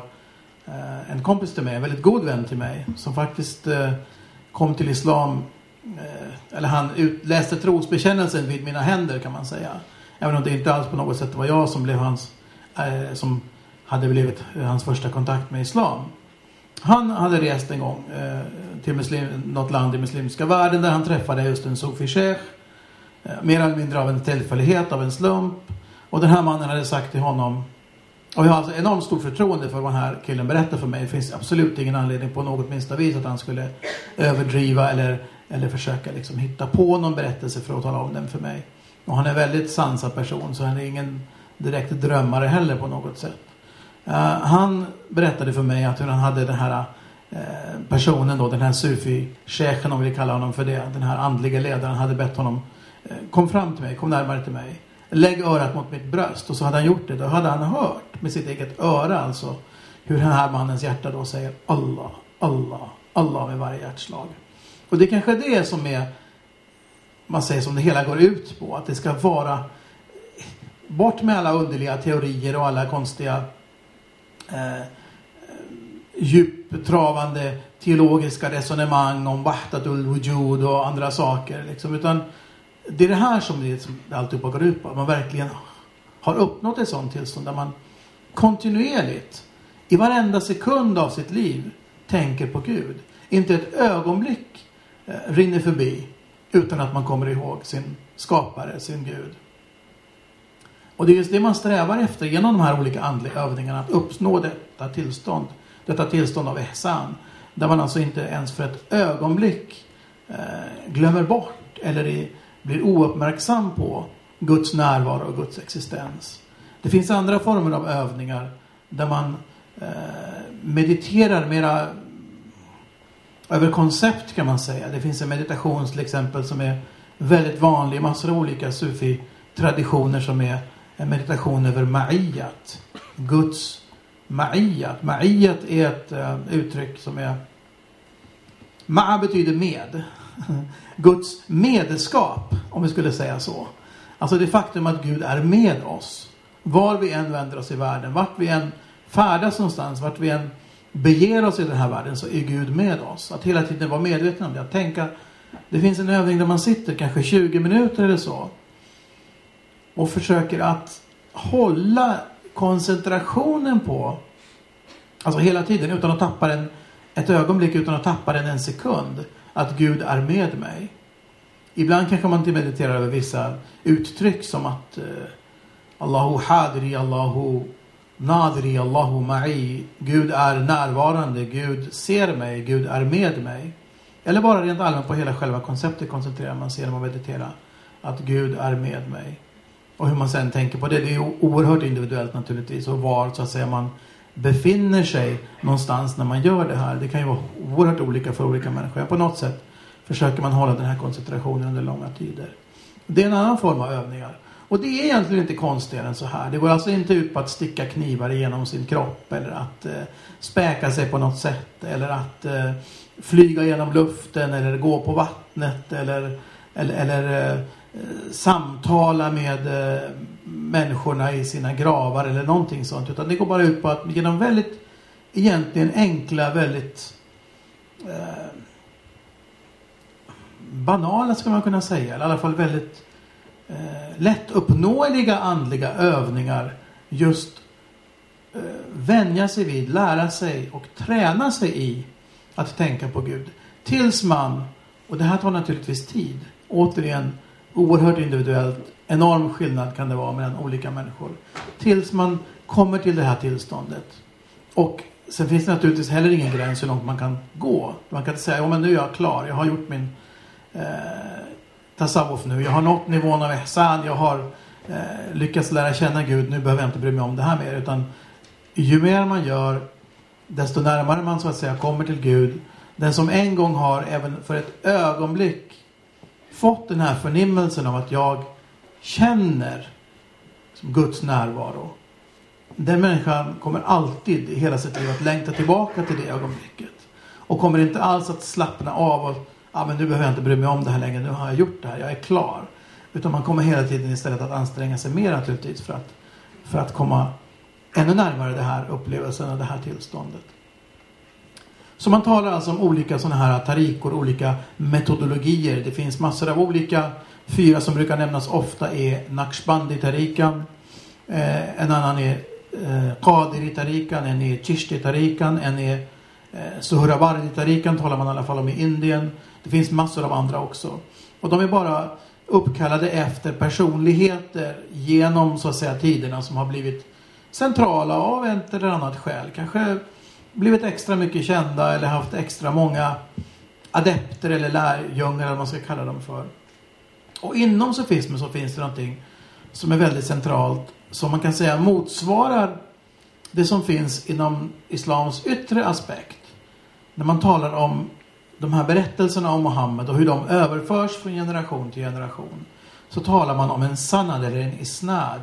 eh, en kompis till mig, en väldigt god vän till mig, som faktiskt eh, kom till Islam, eh, eller han ut, läste trosbekännelsen vid mina händer kan man säga. Även om det inte alls på något sätt var jag som blev hans, Eh, som hade blivit eh, hans första kontakt med Islam. Han hade rest en gång eh, till muslim, något land i muslimska världen där han träffade just en sufi sheikh. Eh, mer eller mindre av en tillfällighet, av en slump. Och den här mannen hade sagt till honom och jag har alltså enormt stort förtroende för vad den här killen berättar för mig. Det finns absolut ingen anledning på något minsta vis att han skulle överdriva eller, eller försöka liksom hitta på någon berättelse för att tala om den för mig. Och han är en väldigt sansad person så han är ingen direkt drömmare heller på något sätt. Uh, han berättade för mig att hur han hade den här uh, personen då, den här sufi-chefen om vi kallar honom för det, den här andliga ledaren hade bett honom uh, kom fram till mig, kom närmare till mig. lägg örat mot mitt bröst. Och så hade han gjort det. Då hade han hört med sitt eget öra alltså hur den här mannens hjärta då säger Allah, Allah, Allah med varje hjärtslag. Och det är kanske det som är, man säger som det hela går ut på. Att det ska vara bort med alla underliga teorier och alla konstiga eh, djuptravande teologiska resonemang om wahdatul wujud och andra saker. Liksom. Utan det är det här som det, som alltihopa går ut på. Att man verkligen har uppnått ett sånt tillstånd där man kontinuerligt i varenda sekund av sitt liv tänker på Gud. Inte ett ögonblick eh, rinner förbi utan att man kommer ihåg sin skapare, sin Gud. Och det är just det man strävar efter genom de här olika andliga övningarna, att uppnå detta tillstånd. Detta tillstånd av ehsan. Där man alltså inte ens för ett ögonblick eh, glömmer bort eller i, blir ouppmärksam på Guds närvaro och Guds existens. Det finns andra former av övningar där man eh, mediterar mera över koncept kan man säga. Det finns en meditation till exempel som är väldigt vanlig i massor av olika sufi-traditioner som är en meditation över ma'iyat. Guds ma'iyat. Ma'iyat är ett uh, uttryck som är Ma'a betyder med. Guds medskap, om vi skulle säga så. Alltså det faktum att Gud är med oss. Var vi än vänder oss i världen, vart vi än färdas någonstans, vart vi än beger oss i den här världen så är Gud med oss. Att hela tiden vara medveten om det. Att tänka, det finns en övning där man sitter kanske 20 minuter eller så och försöker att hålla koncentrationen på, alltså hela tiden utan att tappa den ett ögonblick utan att tappa den en sekund, att Gud är med mig. Ibland kanske man inte mediterar över vissa uttryck som att eh, Allahu hadri, Allahu nadri, Allahu ma'i. Gud är närvarande, Gud ser mig, Gud är med mig. Eller bara rent allmänt på hela själva konceptet koncentrerar man sig genom att meditera. Att Gud är med mig. Och hur man sen tänker på det, det är oerhört individuellt naturligtvis. Och var så att säga man befinner sig någonstans när man gör det här. Det kan ju vara oerhört olika för olika människor. På något sätt försöker man hålla den här koncentrationen under långa tider. Det är en annan form av övningar. Och det är egentligen inte konstigare än så här. Det går alltså inte ut på att sticka knivar genom sin kropp eller att eh, späka sig på något sätt eller att eh, flyga genom luften eller gå på vattnet eller, eller, eller eh, samtala med eh, människorna i sina gravar eller någonting sånt. Utan det går bara ut på att genom väldigt egentligen enkla, väldigt eh, banala ska man kunna säga. Eller i alla fall väldigt eh, lättuppnåeliga andliga övningar just eh, vänja sig vid, lära sig och träna sig i att tänka på Gud. Tills man, och det här tar naturligtvis tid, återigen oerhört individuellt. Enorm skillnad kan det vara mellan olika människor. Tills man kommer till det här tillståndet. Och sen finns det naturligtvis heller ingen gräns hur långt man kan gå. Man kan inte säga, ja men nu är jag klar. Jag har gjort min eh, tasawuf nu. Jag har nått nivån av ihsan. Jag har eh, lyckats lära känna Gud. Nu behöver jag inte bry mig om det här mer. Utan ju mer man gör, desto närmare man så att säga kommer till Gud. Den som en gång har, även för ett ögonblick, fått den här förnimmelsen av att jag känner Guds närvaro. Den människan kommer alltid i hela sitt liv att längta tillbaka till det ögonblicket. Och kommer inte alls att slappna av och ah, men nu behöver jag inte bry mig om det här längre, nu har jag gjort det här, jag är klar. Utan man kommer hela tiden istället att anstränga sig mer naturligtvis för att, för att komma ännu närmare den här upplevelsen och det här tillståndet. Så man talar alltså om olika sådana här tarikor, olika metodologier. Det finns massor av olika. Fyra som brukar nämnas ofta är Naqshbandi-tarikan. Eh, en annan är eh, Qadiri-tarikan, en är Chishti-tarikan, en är eh, Suhrawardi-tarikan talar man i alla fall om i Indien. Det finns massor av andra också. Och de är bara uppkallade efter personligheter genom så att säga tiderna som har blivit centrala av ett eller annat skäl. Kanske blivit extra mycket kända eller haft extra många adepter eller lärjungar eller vad man ska kalla dem för. Och inom sofismen så finns det någonting som är väldigt centralt som man kan säga motsvarar det som finns inom islams yttre aspekt. När man talar om de här berättelserna om Mohammed och hur de överförs från generation till generation. så talar man om en sanad eller en isnad.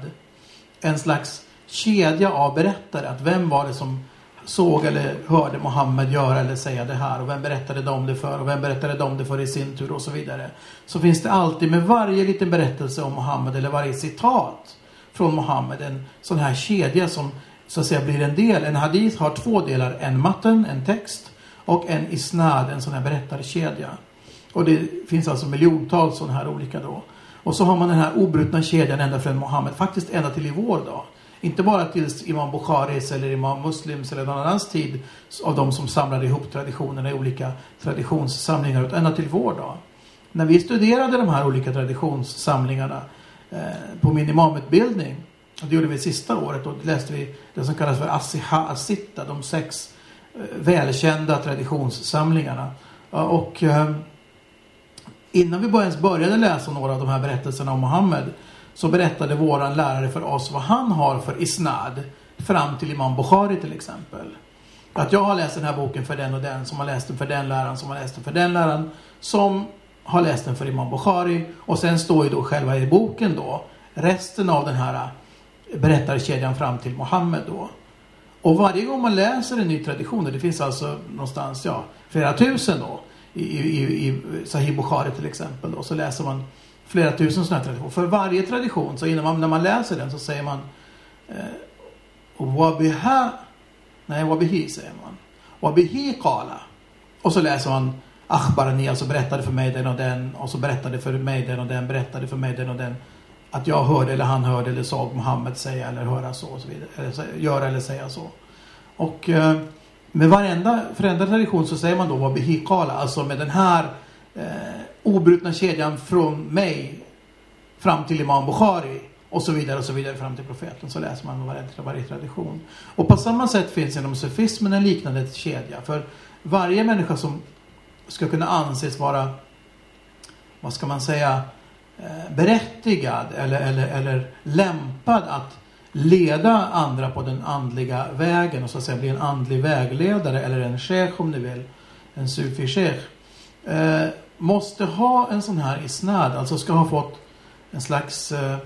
En slags kedja av berättare. Att vem var det som såg eller hörde Mohammed göra eller säga det här och vem berättade de det för och vem berättade de det för i sin tur och så vidare. Så finns det alltid med varje liten berättelse om Mohammed eller varje citat från Mohammed en sån här kedja som så att säga blir en del. En hadith har två delar, en matten, en text och en isnad, en sån här berättarkedja. Och det finns alltså miljontals sådana här olika då. Och så har man den här obrutna kedjan ända från Mohammed, faktiskt ända till i vår dag. Inte bara tills Imam Bukharis eller Imam Muslims eller någon annans tid av de som samlade ihop traditionerna i olika traditionssamlingar, utan ända till vår dag. När vi studerade de här olika traditionssamlingarna eh, på min imamutbildning, och det gjorde vi sista året, då läste vi det som kallas för Asiha Asitta, de sex eh, välkända traditionssamlingarna. Och eh, innan vi ens började läsa några av de här berättelserna om Mohammed så berättade våran lärare för oss vad han har för isnad fram till Imam Bukhari till exempel. Att jag har läst den här boken för den och den som har läst den för den läraren som har läst den för den läraren som har läst den för Imam Bukhari och sen står ju då själva i boken då resten av den här berättarkedjan fram till Mohammed då. Och varje gång man läser en ny tradition, det finns alltså någonstans, ja, flera tusen då i, i, i Sahih Bukhari till exempel då, så läser man flera tusen sådana här traditioner. För varje tradition, så innan man, när man läser den så säger man eh, Wabiha Nej, Wabihi säger man. Wabihi kala. Och så läser man Akhbarani, alltså berättade för mig den och den. Och så berättade för mig den och den, berättade för mig den och den. Att jag hörde eller han hörde eller såg Mohammed säga eller höra så och så vidare. Eller göra eller säga så. Och eh, med varenda förändrad tradition så säger man då Wabihi kala. Alltså med den här eh, obrutna kedjan från mig fram till Imam Bukhari och så vidare och så vidare fram till profeten. Så läser man varje, varje tradition. Och på samma sätt finns inom sufismen en liknande kedja. För varje människa som ska kunna anses vara, vad ska man säga, eh, berättigad eller, eller, eller lämpad att leda andra på den andliga vägen och så att säga bli en andlig vägledare eller en sheikh om ni vill. En sufi sheikh. Eh, Måste ha en sån här isnad, alltså ska ha fått en slags eh,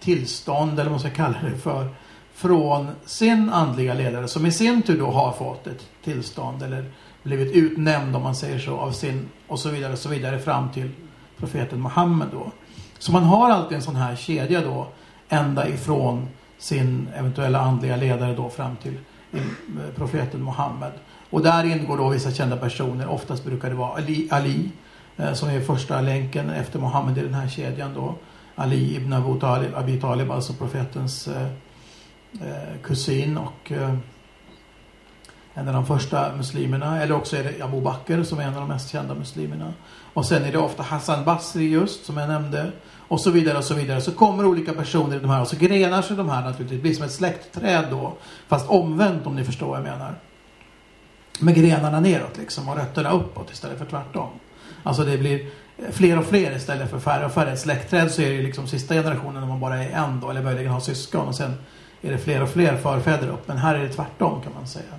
tillstånd, eller vad man ska kalla det för, från sin andliga ledare som i sin tur då har fått ett tillstånd eller blivit utnämnd om man säger så av sin och så vidare och så vidare fram till profeten Muhammed då. Så man har alltid en sån här kedja då ända ifrån sin eventuella andliga ledare då fram till eh, profeten Muhammed. Och där ingår då vissa kända personer. Oftast brukar det vara Ali, Ali eh, som är första länken efter Muhammed i den här kedjan då. Ali ibn Abu Talib, Abi Talib alltså profetens eh, eh, kusin och eh, en av de första muslimerna. Eller också är det Abu Bakr som är en av de mest kända muslimerna. Och sen är det ofta Hassan Basri just som jag nämnde. Och så vidare och så vidare. Så kommer olika personer i de här och så grenar sig de här naturligtvis. Det blir som ett släktträd då. Fast omvänt om ni förstår vad jag menar med grenarna neråt liksom och rötterna uppåt istället för tvärtom. Alltså det blir fler och fler istället för färre och färre. Ett släktträd så är det liksom sista generationen när man bara är en då, eller möjligen har syskon och sen är det fler och fler förfäder upp. Men här är det tvärtom kan man säga.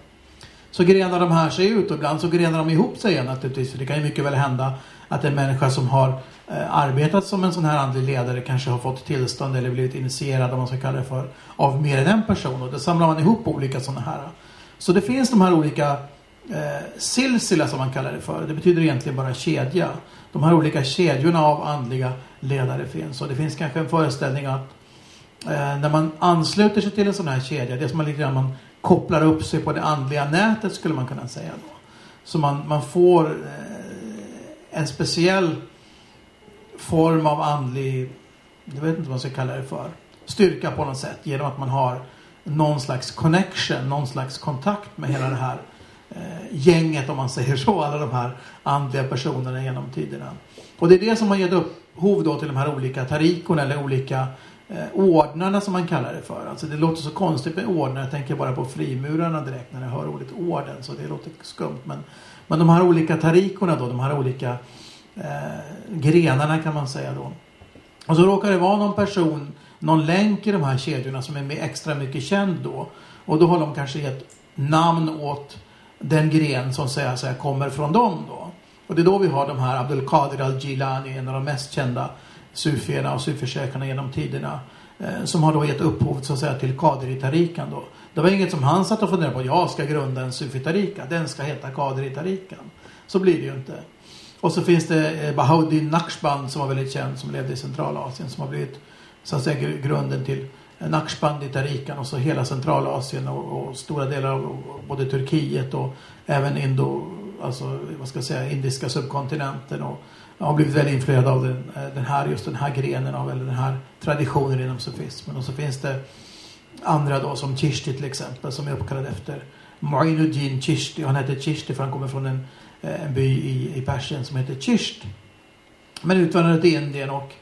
Så grenar de här sig ut och ibland så grenar de ihop sig igen naturligtvis. För det kan ju mycket väl hända att en människa som har eh, arbetat som en sån här andlig ledare kanske har fått tillstånd eller blivit initierad om man ska kalla det för av mer än en person. Och då samlar man ihop olika sådana här. Så det finns de här olika eh, silsila som man kallar det för. Det betyder egentligen bara kedja. De här olika kedjorna av andliga ledare finns. Och det finns kanske en föreställning att eh, när man ansluter sig till en sån här kedja, det är som man lite man kopplar upp sig på det andliga nätet skulle man kunna säga då. Så man, man får eh, en speciell form av andlig, jag vet inte vad man ska kalla det för, styrka på något sätt genom att man har någon slags connection, någon slags kontakt med hela det här Eh, gänget om man säger så, alla de här andliga personerna genom tiderna. Och det är det som har gett upphov då till de här olika tarikorna eller olika eh, ordnarna som man kallar det för. Alltså det låter så konstigt med ordnar, jag tänker bara på frimurarna direkt när jag hör ordet orden så det låter skumt. Men, men de här olika tarikorna då, de här olika eh, grenarna kan man säga då. Och så råkar det vara någon person, någon länk i de här kedjorna som är extra mycket känd då. Och då har de kanske gett namn åt den gren som säga, säga, kommer från dem då. Och det är då vi har de här Abdul Qadir al-Jilani, en av de mest kända sufierna och sufikökarna genom tiderna. Eh, som har då gett upphov så att säga, till Qadiri-tarikan då. Det var inget som han satt och funderade på. Jag ska grunda en sufitarika. Den ska heta Qadiri-tarikan. Så blir det ju inte. Och så finns det eh, Bahauddin Naqshband som var väldigt känd som levde i Centralasien som har blivit så att säga grunden till Naqshband i och så hela Centralasien och, och stora delar av både Turkiet och även Indo, alltså vad ska jag säga, indiska subkontinenten och har blivit väldigt influerad av den, eh, den, här, just den här grenen av, eller den här traditionen inom sufismen. Och så finns det andra då som Chishti till exempel som är uppkallad efter Muinuddin Chishti. Han heter Chishti för han kommer från en, eh, en by i, i Persien som heter Chisht. Men utvandrade till Indien och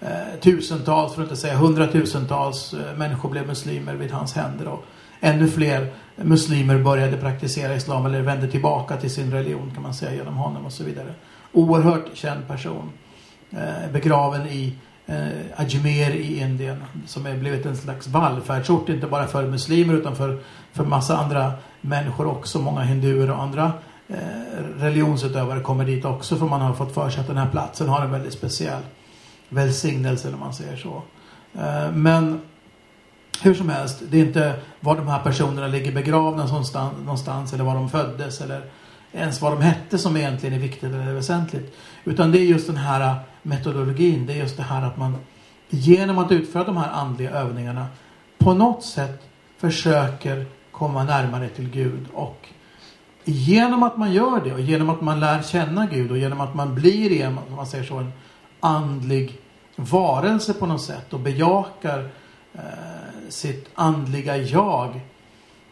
eh, tusentals, för att inte säga hundratusentals eh, människor blev muslimer vid hans händer. Och ännu fler muslimer började praktisera islam eller vände tillbaka till sin religion kan man säga genom honom och så vidare. Oerhört känd person. Eh, begraven i eh, Ajmer i Indien som är blivit en slags vallfärdsort inte bara för muslimer utan för, för massa andra människor också. Många hinduer och andra eh, religionsutövare kommer dit också för man har fått för sig att den här platsen har en väldigt speciell välsignelse om man säger så. Eh, men hur som helst, det är inte var de här personerna ligger begravna någonstans, eller var de föddes eller ens vad de hette som egentligen är viktigt eller väsentligt. Utan det är just den här metodologin. Det är just det här att man genom att utföra de här andliga övningarna på något sätt försöker komma närmare till Gud. Och genom att man gör det och genom att man lär känna Gud och genom att man blir en, om man säger så, en andlig varelse på något sätt och bejakar eh, sitt andliga jag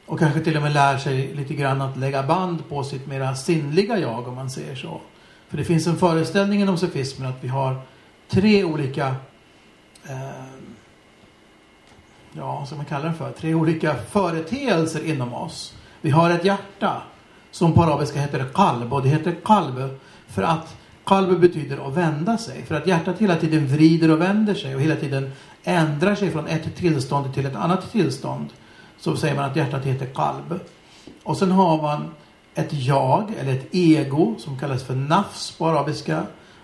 och kanske till och med lär sig lite grann att lägga band på sitt mera sinnliga jag om man säger så. För det finns en föreställning inom sofismen att vi har tre olika eh, ja, vad ska man kalla det för? Tre olika företeelser inom oss. Vi har ett hjärta som på arabiska heter qalb och det heter qalb för att qalb betyder att vända sig. För att hjärtat hela tiden vrider och vänder sig och hela tiden ändrar sig från ett tillstånd till ett annat tillstånd så säger man att hjärtat heter kalb. Och sen har man ett jag eller ett ego som kallas för nafs på arabiska.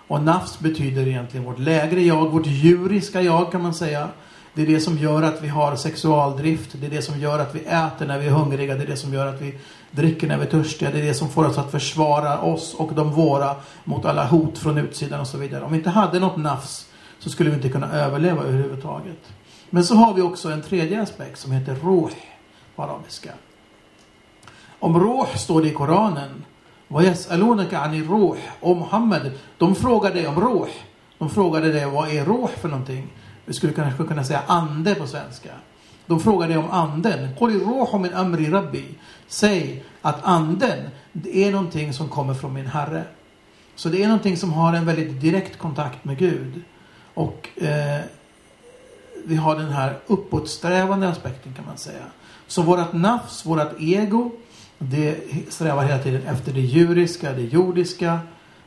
Och nafs betyder egentligen vårt lägre jag, vårt djuriska jag kan man säga. Det är det som gör att vi har sexualdrift. Det är det som gör att vi äter när vi är hungriga. Det är det som gör att vi dricker när vi är törstiga. Det är det som får oss att försvara oss och de våra mot alla hot från utsidan och så vidare. Om vi inte hade något nafs så skulle vi inte kunna överleva överhuvudtaget. Men så har vi också en tredje aspekt som heter ruh på arabiska. Om ruh står det i Koranen. وَيَسْأَلُونَكَ عَنِ ruh Och Muhammed, de frågar dig om ruh. De frågade dig vad är ruh för någonting? Vi skulle kanske kunna säga ande på svenska. De frågade jag om anden. min amri rabbi. Säg att anden, det är någonting som kommer från min Herre. Så det är någonting som har en väldigt direkt kontakt med Gud. Och eh, vi har den här uppåtsträvande aspekten kan man säga. Så vårt nafs, vårt ego, det strävar hela tiden efter det djuriska, det jordiska.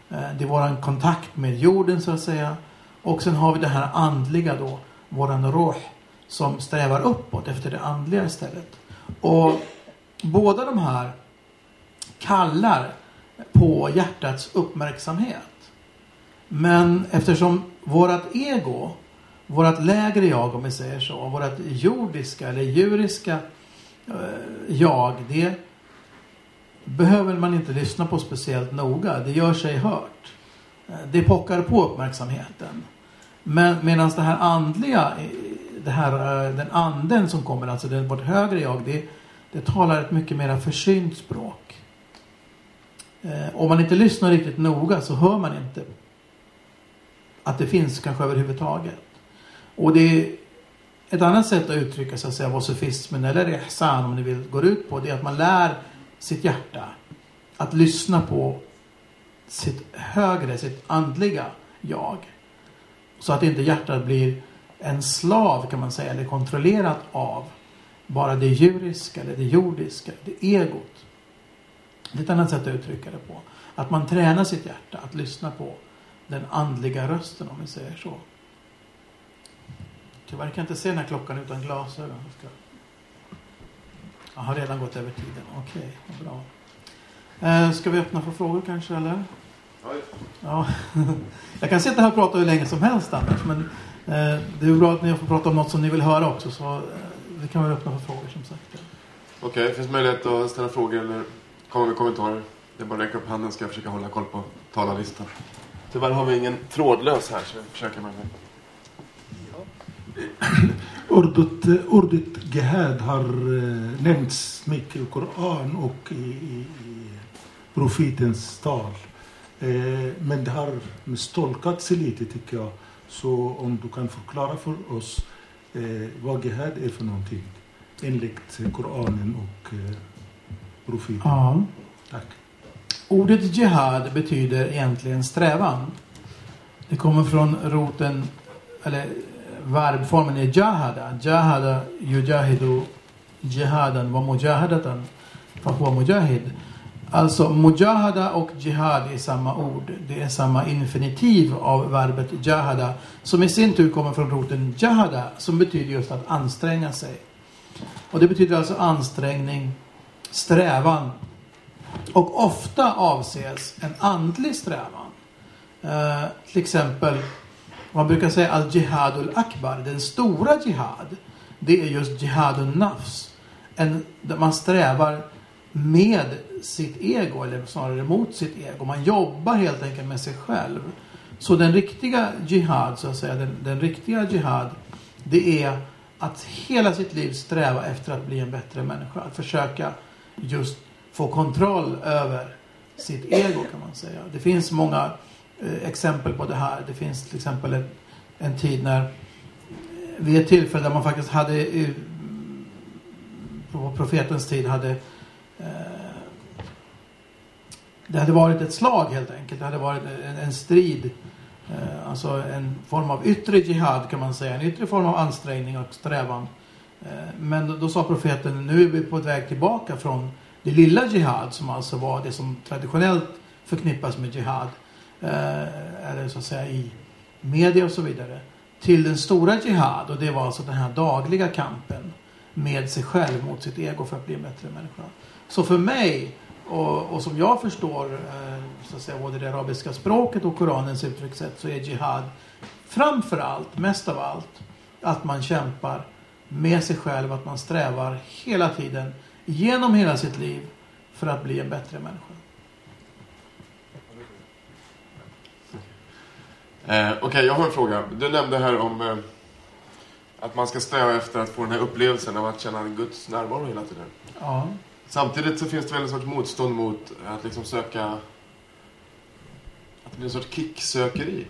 Eh, det är våran kontakt med jorden så att säga. Och sen har vi det här andliga då, våran roh som strävar uppåt efter det andliga istället. Och båda de här kallar på hjärtats uppmärksamhet. Men eftersom vårat ego vårt lägre jag, om vi säger så, vårt jordiska eller djuriska eh, jag, det behöver man inte lyssna på speciellt noga. Det gör sig hört. Eh, det pockar på uppmärksamheten. Men medan det här andliga, eh, det här, eh, den anden som kommer, alltså den, vårt högre jag, det, det talar ett mycket mer försynt språk. Eh, om man inte lyssnar riktigt noga så hör man inte att det finns kanske överhuvudtaget. Och det är ett annat sätt att uttrycka så att säga vad sofismen eller ihsan om ni vill går ut på. Det är att man lär sitt hjärta att lyssna på sitt högre, sitt andliga jag. Så att inte hjärtat blir en slav kan man säga, eller kontrollerat av bara det djuriska eller det jordiska, det egot. Det är ett annat sätt att uttrycka det på. Att man tränar sitt hjärta att lyssna på den andliga rösten om vi säger så. Tyvärr kan jag inte se den här klockan utan glasögon. Jag har redan gått över tiden. Okej, okay, bra. Eh, ska vi öppna för frågor kanske eller? Ja. Jag kan sitta här och prata hur länge som helst annars. Men det är bra att ni får prata om något som ni vill höra också. Så eh, vi kan väl öppna för frågor som sagt. Okej, okay, det finns möjlighet att ställa frågor eller komma med kommentarer. Det är bara att räcka upp handen ska jag försöka hålla koll på talarlistan. Tyvärr har vi ingen trådlös här så jag försöker med mig. Ordet, ordet jihad har eh, nämnts mycket i Koran och i, i, i profetens tal. Eh, men det har misstolkats lite tycker jag. Så om du kan förklara för oss eh, vad jihad är för någonting enligt Koranen och profeten. Ja. Tack. Ordet jihad betyder egentligen strävan. Det kommer från roten, eller verbformen är jahada. Jahada yujahidu jihadan wa mujahadatan fahuwa mujahid. Alltså mujahada och jihad är samma ord. Det är samma infinitiv av verbet jahada. Som i sin tur kommer från roten jahada som betyder just att anstränga sig. Och det betyder alltså ansträngning, strävan. Och ofta avses en andlig strävan. Eh, till exempel man brukar säga al-jihadul akbar, den stora jihad. Det är just jihadun nafs. En, där man strävar med sitt ego, eller snarare mot sitt ego. Man jobbar helt enkelt med sig själv. Så den riktiga jihad, så att säga, den, den riktiga jihad, det är att hela sitt liv sträva efter att bli en bättre människa. Att försöka just få kontroll över sitt ego kan man säga. Det finns många Eh, exempel på det här. Det finns till exempel en, en tid när eh, vid ett tillfälle där man faktiskt hade eh, på profetens tid hade eh, det hade varit ett slag helt enkelt. Det hade varit en, en strid. Eh, alltså en form av yttre jihad kan man säga. En yttre form av ansträngning och strävan. Eh, men då, då sa profeten, nu är vi på väg tillbaka från det lilla jihad som alltså var det som traditionellt förknippas med jihad eh, eller så att säga i media och så vidare, till den stora jihad och det var alltså den här dagliga kampen med sig själv mot sitt ego för att bli en bättre människa. Så för mig och, och som jag förstår eh, så att säga, både det arabiska språket och Koranens uttryckssätt så är jihad framför allt, mest av allt, att man kämpar med sig själv, att man strävar hela tiden genom hela sitt liv för att bli en bättre människa. Eh, Okej, okay, jag har en fråga. Du nämnde här om eh, att man ska sträva efter att få den här upplevelsen av att känna Guds närvaro hela tiden. Ja. Samtidigt så finns det väl en sorts motstånd mot att liksom söka... Att det blir en sorts kicksökeri.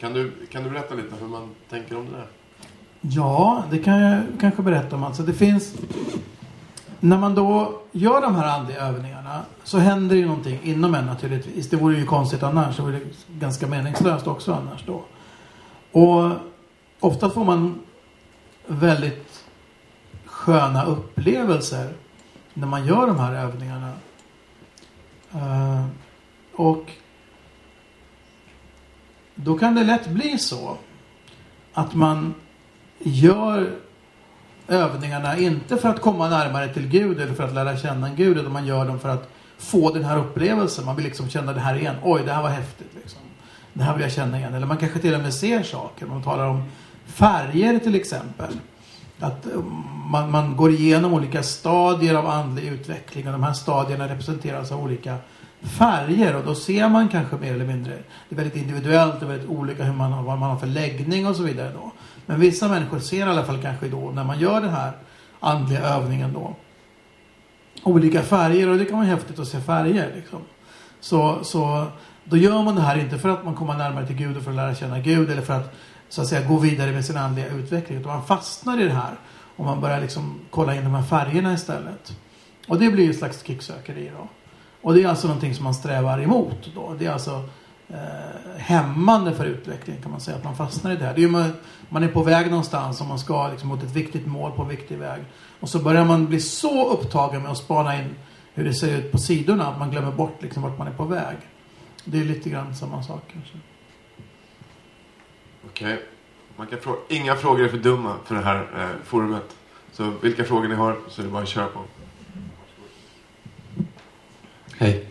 Kan du, kan du berätta lite hur man tänker om det där? Ja, det kan jag kanske berätta om. Alltså det finns när man då gör de här andliga övningarna så händer ju någonting inom en naturligtvis. Det vore ju konstigt annars. Det vore ganska meningslöst också annars då. Och ofta får man väldigt sköna upplevelser när man gör de här övningarna. Uh, och då kan det lätt bli så att man gör övningarna inte för att komma närmare till Gud eller för att lära känna en Gud utan man gör dem för att få den här upplevelsen. Man vill liksom känna det här igen. Oj, det här var häftigt. Liksom. Det här vill jag känna igen. Eller man kanske till och med ser saker. Man talar om färger till exempel. Att eh, man, man går igenom olika stadier av andlig utveckling och de här stadierna representeras av olika färger och då ser man kanske mer eller mindre, det är väldigt individuellt, det är väldigt olika hur man, vad man har för läggning och så vidare då. Men vissa människor ser i alla fall kanske då när man gör den här andliga övningen då olika färger och det kan vara häftigt att se färger liksom. Så, så då gör man det här inte för att man kommer närmare till Gud och för att lära känna Gud eller för att så att säga gå vidare med sin andliga utveckling. Utan man fastnar i det här och man börjar liksom kolla in de här färgerna istället. Och det blir ju ett slags kicksökeri då. Och det är alltså någonting som man strävar emot då. Det är alltså eh, hämmande för utvecklingen kan man säga. Att man fastnar i det här. Det är man, man är på väg någonstans och man ska liksom mot ett viktigt mål på en viktig väg. Och så börjar man bli så upptagen med att spana in hur det ser ut på sidorna att man glömmer bort liksom vart man är på väg. Det är lite grann samma sak kanske. Okej. Okay. Man kan fråga, inga frågor är för dumma för det här eh, forumet. Så vilka frågor ni har så är det bara att köra på. Hej.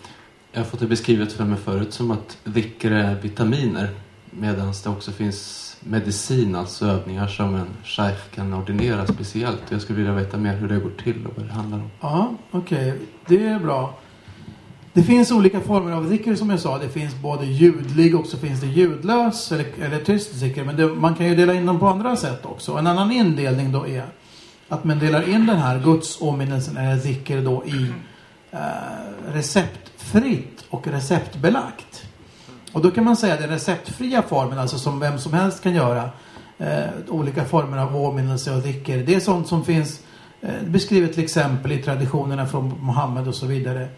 Jag har fått det beskrivet för mig förut som att dhikr är vitaminer medan det också finns medicin, alltså övningar som en sheikh kan ordinera speciellt. Jag skulle vilja veta mer hur det går till och vad det handlar om. Ja, okej. Okay. Det är bra. Det finns olika former av zikr som jag sa. Det finns både ljudlig och så finns det ljudlös eller, eller tyst zikr. Men det, man kan ju dela in dem på andra sätt också. En annan indelning då är att man delar in den här Guds åminnelsen eller zikr då i eh, receptfritt och receptbelagt. Och då kan man säga den receptfria formen, alltså som vem som helst kan göra. Eh, olika former av åminnelse och dhikr. Det är sånt som finns eh, beskrivet till exempel i traditionerna från Mohammed och så vidare.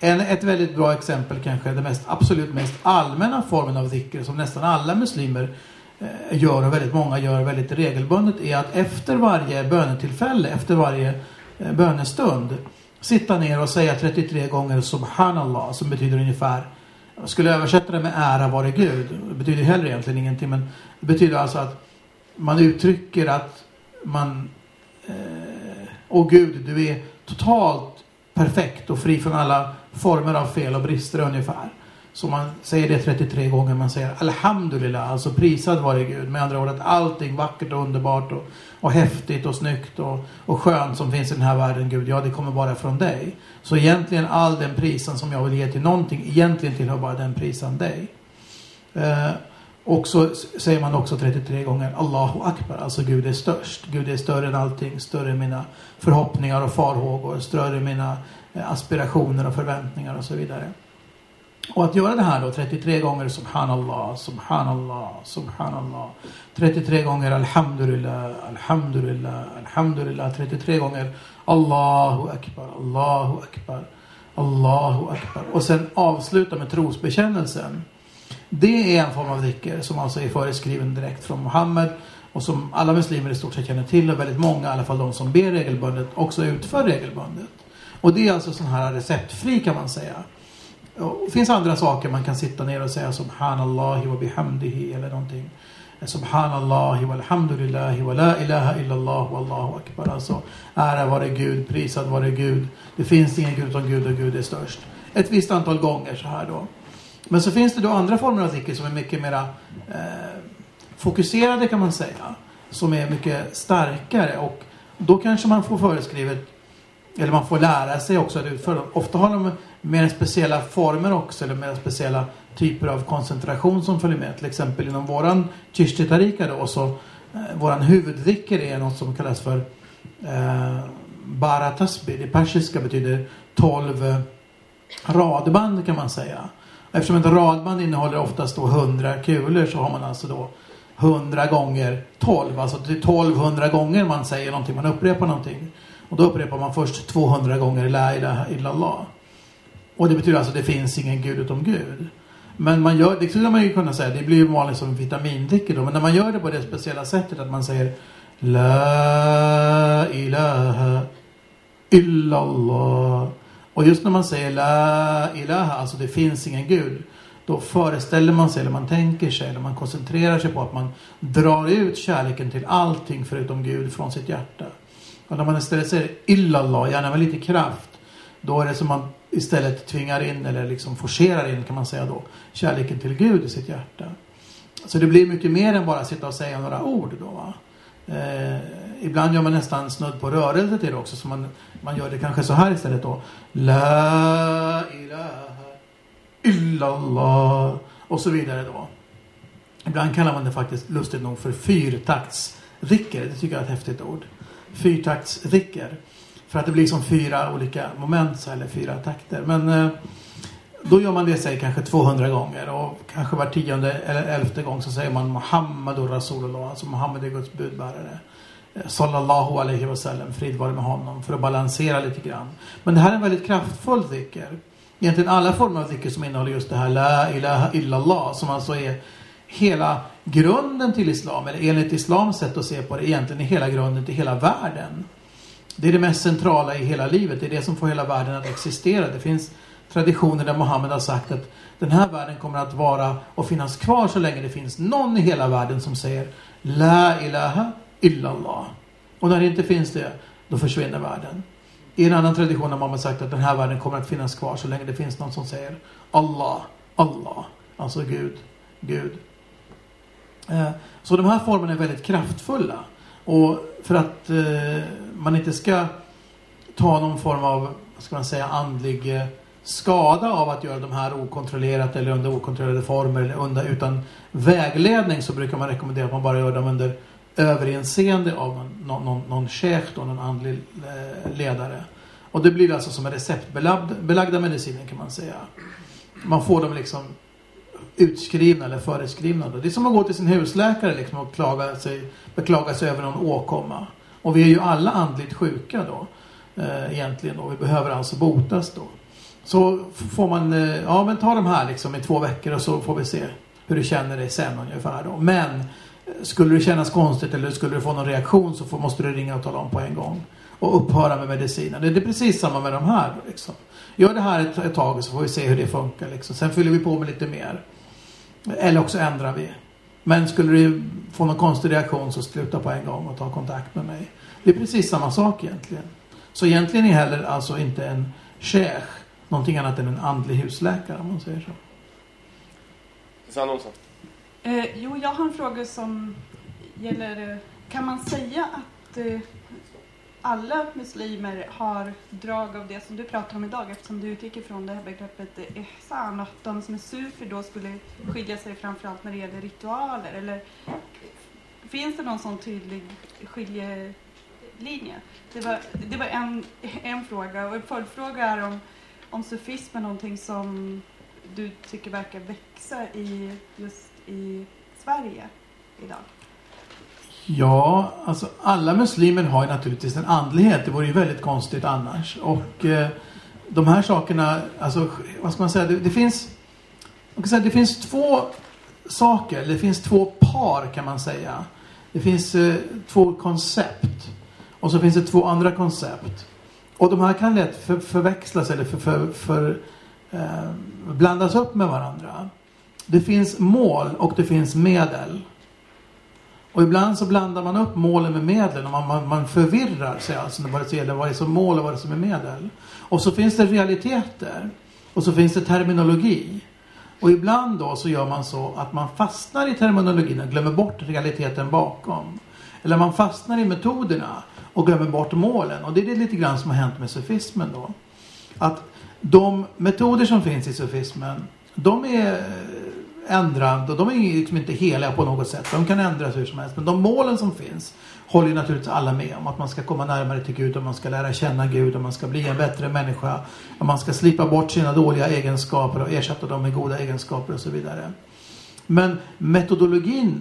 En, ett väldigt bra exempel kanske, den mest, absolut mest allmänna formen av dhikr som nästan alla muslimer eh, gör och väldigt många gör väldigt regelbundet är att efter varje bönetillfälle, efter varje eh, bönestund sitta ner och säga 33 gånger Subhanallah som betyder ungefär jag skulle översätta det med ära vare Gud. Det betyder heller egentligen ingenting men det betyder alltså att man uttrycker att man eh, Åh Gud, du är totalt perfekt och fri från alla former av fel och brister ungefär. Så man säger det 33 gånger. Man säger Alhamdulillah, alltså prisad vare Gud. Med andra ord att allting vackert och underbart och, och häftigt och snyggt och, och skönt som finns i den här världen Gud, ja det kommer bara från dig. Så egentligen all den prisen som jag vill ge till någonting, egentligen tillhör bara den prisen dig. Eh, och så säger man också 33 gånger Allahu Akbar, alltså Gud är störst. Gud är större än allting, större än mina förhoppningar och farhågor, större än mina Eh, aspirationer och förväntningar och så vidare. Och att göra det här då 33 gånger Subhanallah, Subhanallah, Subhanallah. 33 gånger Alhamdulillah, Alhamdulillah, Alhamdulillah. 33 gånger Allahu Akbar, Allahu Akbar, Allahu Akbar. Och sen avsluta med trosbekännelsen. Det är en form av dhikr som alltså är föreskriven direkt från Muhammed och som alla muslimer i stort sett känner till och väldigt många, i alla fall de som ber regelbundet, också utför regelbundet. Och det är alltså sån här receptfri kan man säga. Det finns andra saker man kan sitta ner och säga Subhanallahi wa bihamdihi eller någonting. Subhanallahi walhamdulillahi wa la ilaha illallah wallahu akbar. Alltså ära vare Gud, prisad vare Gud. Det finns ingen Gud utan Gud och Gud är störst. Ett visst antal gånger så här då. Men så finns det då andra former av zikr som är mycket mera eh, fokuserade kan man säga. Som är mycket starkare och då kanske man får föreskrivet eller man får lära sig också att utföra dem. Ofta har de mer speciella former också eller mer speciella typer av koncentration som följer med. Till exempel inom våran Chishtitarika då så eh, våran huvuddricker är något som kallas för eh, Bara Tasbi. Det persiska betyder 12 eh, radband kan man säga. Eftersom ett radband innehåller oftast då 100 kulor så har man alltså då 100 gånger 12. Alltså det är 1200 gånger man säger någonting, man upprepar någonting. Och då upprepar man först 200 gånger La ilaha illallah. Och det betyder alltså att det finns ingen gud utom Gud. Men man gör, det skulle man ju kunna säga, det blir ju vanligt som vitamindricka då. Men när man gör det på det speciella sättet att man säger La ilaha illallah. Och just när man säger La ilaha, alltså det finns ingen gud. Då föreställer man sig, eller man tänker sig, eller man koncentrerar sig på att man drar ut kärleken till allting förutom Gud från sitt hjärta. Och när man istället säger illallah, gärna med lite kraft, då är det som man istället tvingar in eller liksom forcerar in kan man säga då kärleken till Gud i sitt hjärta. Så det blir mycket mer än bara sitta och säga några ord då. Va? Eh, ibland gör man nästan snudd på rörelse till det också så man, man gör det kanske så här istället då. La ilaha illallah och så vidare då. Ibland kallar man det faktiskt lustigt nog för fyrtaktsricker. Det tycker jag är ett häftigt ord. Fyrtaktsricker. För att det blir som fyra olika moment eller fyra takter. Men eh, då gör man det sig kanske 200 gånger och kanske var tionde eller elfte gång så säger man Muhammadur Rasulullah. Alltså Muhammed är Guds budbärare. Eh, sallallahu alaihi wasallam, frid vare med honom. För att balansera lite grann. Men det här är en väldigt kraftfull dhikr. Egentligen alla former av dhikr som innehåller just det här La ilaha illallah. Som alltså är hela grunden till Islam. Eller enligt Islams sätt att se på det egentligen är hela grunden till hela världen. Det är det mest centrala i hela livet. Det är det som får hela världen att existera. Det finns traditioner där Mohammed har sagt att den här världen kommer att vara och finnas kvar så länge det finns någon i hela världen som säger La ilaha illallah. Och när det inte finns det, då försvinner världen. I en annan tradition har Mohammed sagt att den här världen kommer att finnas kvar så länge det finns någon som säger Allah, Allah, alltså Gud, Gud. Eh, så de här formerna är väldigt kraftfulla. Och för att eh, man inte ska ta någon form av, ska man säga, andlig eh, skada av att göra de här okontrollerat eller under okontrollerade former eller under, utan vägledning så brukar man rekommendera att man bara gör dem under överinseende av någon, någon, någon, någon chef, någon andlig ledare. Och det blir alltså som en receptbelagda mediciner kan man säga. Man får dem liksom utskrivna eller föreskrivna. Det är som att gå till sin husläkare liksom och klaga sig, beklaga sig över någon åkomma. Och vi är ju alla andligt sjuka då. Eh, egentligen och vi behöver alltså botas då. Så får man, eh, ja men ta de här liksom i två veckor och så får vi se hur du känner dig sen ungefär då. Men eh, skulle det kännas konstigt eller skulle du få någon reaktion så får, måste du ringa och tala om på en gång. Och upphöra med medicinen. Det är precis samma med de här. Liksom. Gör det här ett, ett tag så får vi se hur det funkar. Liksom. Sen fyller vi på med lite mer. Eller också ändrar vi. Men skulle du få någon konstig reaktion så sluta på en gång och ta kontakt med mig. Det är precis samma sak egentligen. Så egentligen är heller alltså inte en sheikh någonting annat än en andlig husläkare om man säger så. Susanne Olsson. Eh, jo, jag har en fråga som gäller, eh, kan man säga att eh, alla muslimer har drag av det som du pratar om idag eftersom du utgick ifrån det här begreppet ihsan, att de som är sufi då skulle skilja sig framförallt när det gäller ritualer eller finns det någon sån tydlig skiljelinje? Det var, det var en, en fråga och en följdfråga är om, om sufism är någonting som du tycker verkar växa i just i Sverige idag? Ja, alltså alla muslimer har ju naturligtvis en andlighet. Det vore ju väldigt konstigt annars. Och eh, de här sakerna, alltså vad ska man säga, det, det finns man kan säga, det finns två saker, det finns två par kan man säga. Det finns eh, två koncept. Och så finns det två andra koncept. Och de här kan lätt för, förväxlas eller för, för, för eh, blandas upp med varandra. Det finns mål och det finns medel. Och ibland så blandar man upp målen med medlen och man, man, man förvirrar sig alltså vad det gäller vad är som mål och vad är som är medel. Och så finns det realiteter. Och så finns det terminologi. Och ibland då så gör man så att man fastnar i terminologin och glömmer bort realiteten bakom. Eller man fastnar i metoderna och glömmer bort målen. Och det är det lite grann som har hänt med sufismen då. Att de metoder som finns i sufismen, de är ändra, de är liksom inte heliga på något sätt. De kan ändras hur som helst. Men de målen som finns håller ju naturligtvis alla med om. Att man ska komma närmare till Gud, och man ska lära känna Gud, och man ska bli en bättre människa. Och man ska slipa bort sina dåliga egenskaper och ersätta dem med goda egenskaper och så vidare. Men metodologin,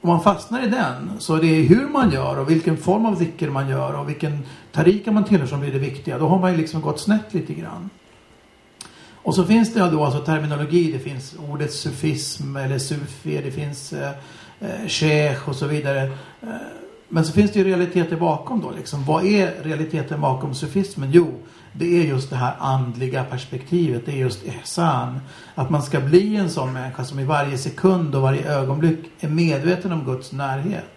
om man fastnar i den, så är det hur man gör och vilken form av zikr man gör och vilken tarika man tillhör som blir det viktiga. Då har man ju liksom gått snett lite grann. Och så finns det då alltså terminologi. Det finns ordet sufism eller sufi. Det finns eh, eh sheikh och så vidare. Eh, men så finns det ju realiteter bakom då. Liksom. Vad är realiteten bakom sufismen? Jo, det är just det här andliga perspektivet. Det är just ihsan. Att man ska bli en sån människa som i varje sekund och varje ögonblick är medveten om Guds närhet.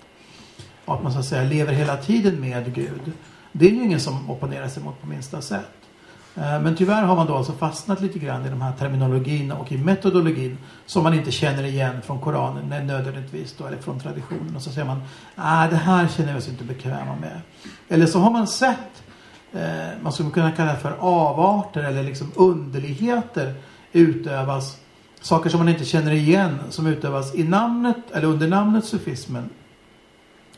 Och att man så att säga lever hela tiden med Gud. Det är ju ingen som opponerar sig mot på minsta sätt. Eh, men tyvärr har man då alltså fastnat lite grann i de här terminologin och i metodologin som man inte känner igen från Koranen nödvändigtvis då, eller från traditionen. Och så säger man, nej det här känner vi oss inte bekväma med. Eller så har man sett, eh, man skulle kunna kalla det för avarter eller liksom underligheter utövas. Saker som man inte känner igen som utövas i namnet eller under namnet sufismen.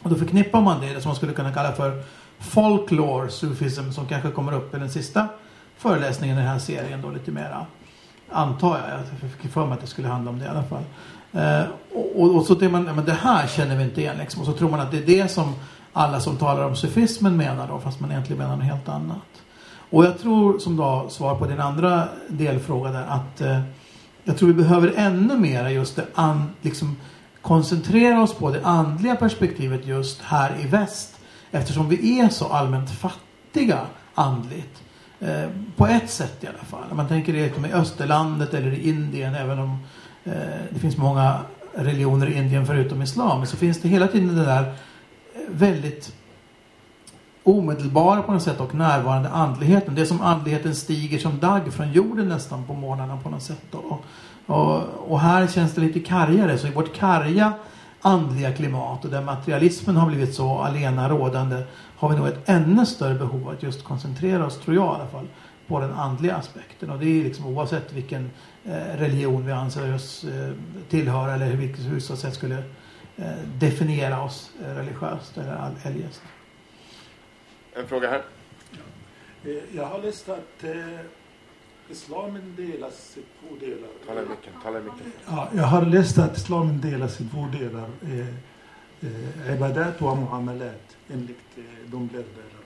Och då förknippar man det som man skulle kunna kalla för folklore sufism som kanske kommer upp i den sista föreläsningen i den här serien då lite mera. Antar jag. Jag fick för mig att det skulle handla om det i alla fall. Eh, och, och, så tänker man, men det här känner vi inte igen liksom. Och så tror man att det är det som alla som talar om sufismen menar då, fast man egentligen menar något helt annat. Och jag tror, som då svar på din andra delfråga där, att eh, jag tror vi behöver ännu mer just det, an, liksom koncentrera oss på det andliga perspektivet just här i väst. Eftersom vi är så allmänt fattiga andligt. Eh, på ett sätt i alla fall. Om man tänker det i Österlandet eller i Indien, även om eh, det finns många religioner i Indien förutom islam, så finns det hela tiden det där eh, väldigt omedelbara på något sätt och närvarande andligheten. Det är som andligheten stiger som dagg från jorden nästan på morgnarna på något sätt. Och, och, och här känns det lite kargare. Så i vårt karga andliga klimat och där materialismen har blivit så alena rådande har vi nog ett ännu större behov att just koncentrera oss, tror jag i alla fall, på den andliga aspekten. Och det är liksom oavsett vilken eh, religion vi anser oss eh, tillhöra eller hur vi så att säga skulle eh, definiera oss religiöst eller eljest. En fråga här. Jag har läst att islamen delas i två delar. Tala i micken. Tala i micken. Ja, jag har läst att islamen delas i två delar. Eh, eh, ibadat och muamalat enligt eh, de lärda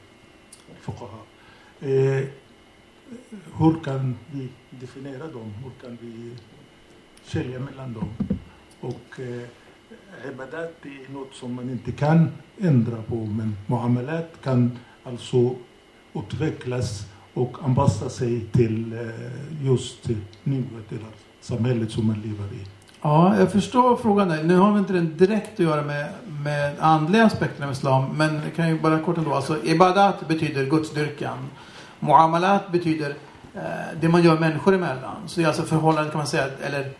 fuqaha. Eh, hur kan vi definiera dem? Hur kan vi skilja mellan dem? Och eh, ibadat är något som man inte kan ändra på men muamalat kan alltså utvecklas och anpassa sig till eh, just nuet till samhället som man lever i. Ja, jag förstår frågan där. Nu har vi inte den direkt att göra med, med andliga aspekter av islam. Men jag kan ju bara kort ändå. Alltså, ibadat betyder gudsdyrkan. Muamalat betyder eh, det man gör människor emellan. Så det är alltså förhållandet kan man säga, eller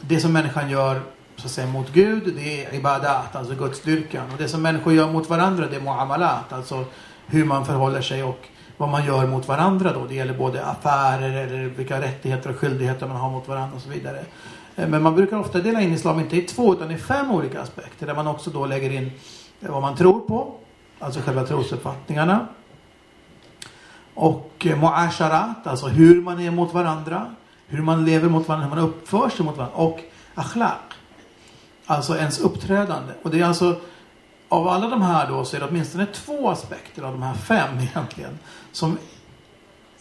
det som människan gör så att säga mot Gud, det är ibadat, alltså gudsdyrkan. Och det som människor gör mot varandra, det är muamalat, alltså hur man förhåller sig och vad man gör mot varandra då. Det gäller både affärer eller vilka rättigheter och skyldigheter man har mot varandra och så vidare. Eh, men man brukar ofta dela in islam inte i två utan i fem olika aspekter där man också då lägger in eh, vad man tror på, alltså själva trosuppfattningarna. Och eh, muasharat, alltså hur man är mot varandra, hur man lever mot varandra, hur man uppför sig mot varandra. Och akhlaq, alltså ens uppträdande. Och det är alltså av alla de här då så är det åtminstone två aspekter av de här fem egentligen som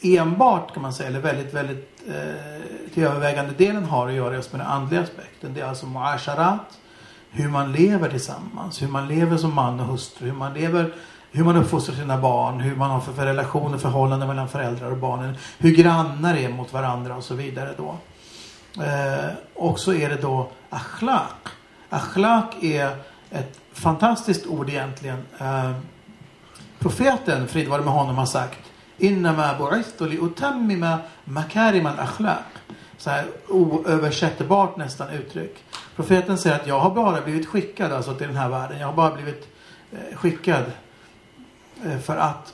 enbart kan man säga, eller väldigt, väldigt eh, till övervägande delen har att göra just med den andliga aspekten. Det är alltså muasharat, hur man lever tillsammans, hur man lever som man och hustru, hur man lever hur man uppfostrar sina barn, hur man har för, för relationer, förhållanden mellan föräldrar och barnen, hur grannar är mot varandra och så vidare då. Eh, och så är det då akhlaq. Akhlaq är ett fantastiskt ord egentligen. Eh, profeten, frid vare med honom, har sagt Innama li utammima akhlaq. Så här oöversättbart nästan uttryck. Profeten säger att jag har bara blivit skickad alltså till den här världen. Jag har bara blivit eh, skickad eh, för att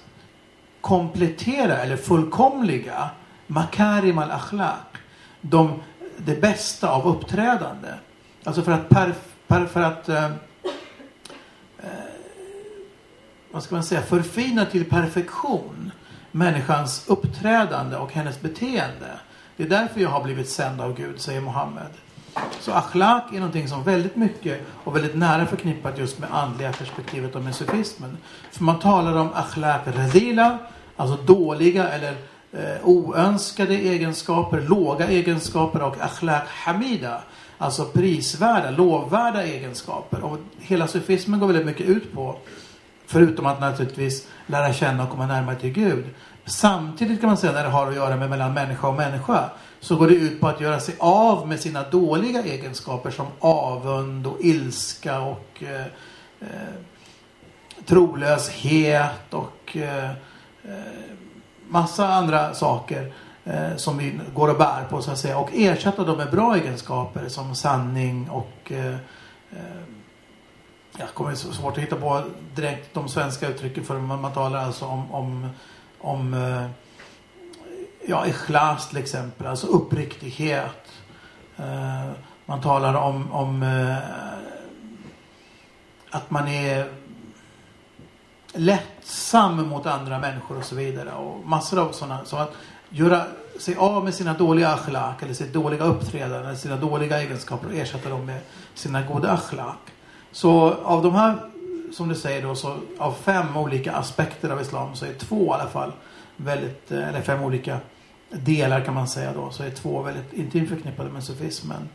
komplettera eller fullkomliga makarim al-akhlaq. De, det bästa av uppträdande. Alltså för att, perf, per, för att eh, vad ska man säga, förfina till perfektion människans uppträdande och hennes beteende. Det är därför jag har blivit sänd av Gud, säger Mohammed. Så akhlaq är någonting som väldigt mycket och väldigt nära förknippat just med andliga perspektivet och med sufismen. För man talar om akhlaq radila, alltså dåliga eller eh, oönskade egenskaper, låga egenskaper och akhlaq hamida, alltså prisvärda, lovvärda egenskaper. Och hela sufismen går väldigt mycket ut på Förutom att naturligtvis lära känna och komma närmare till Gud. Samtidigt kan man säga när det har att göra med mellan människa och människa. Så går det ut på att göra sig av med sina dåliga egenskaper som avund och ilska och eh, eh, trolöshet och eh, eh massa andra saker eh, som vi går och bär på så att säga. Och ersätta dem med bra egenskaper som sanning och eh, eh jag kommer så svårt att hitta på direkt de svenska uttrycken för man, man talar alltså om, om, om eh, ja, ikhlas till exempel, alltså uppriktighet. Eh, man talar om, om eh, att man är lättsam mot andra människor och så vidare. Och massor av sådana. Så att göra sig av med sina dåliga achlak eller sitt dåliga uppträdande, sina dåliga egenskaper och ersätta dem med sina goda achlak. Så av de här, som du säger då, så av fem olika aspekter av islam så är två i alla fall väldigt, eh, eller fem olika delar kan man säga då, så är två väldigt intimt förknippade med sufismen.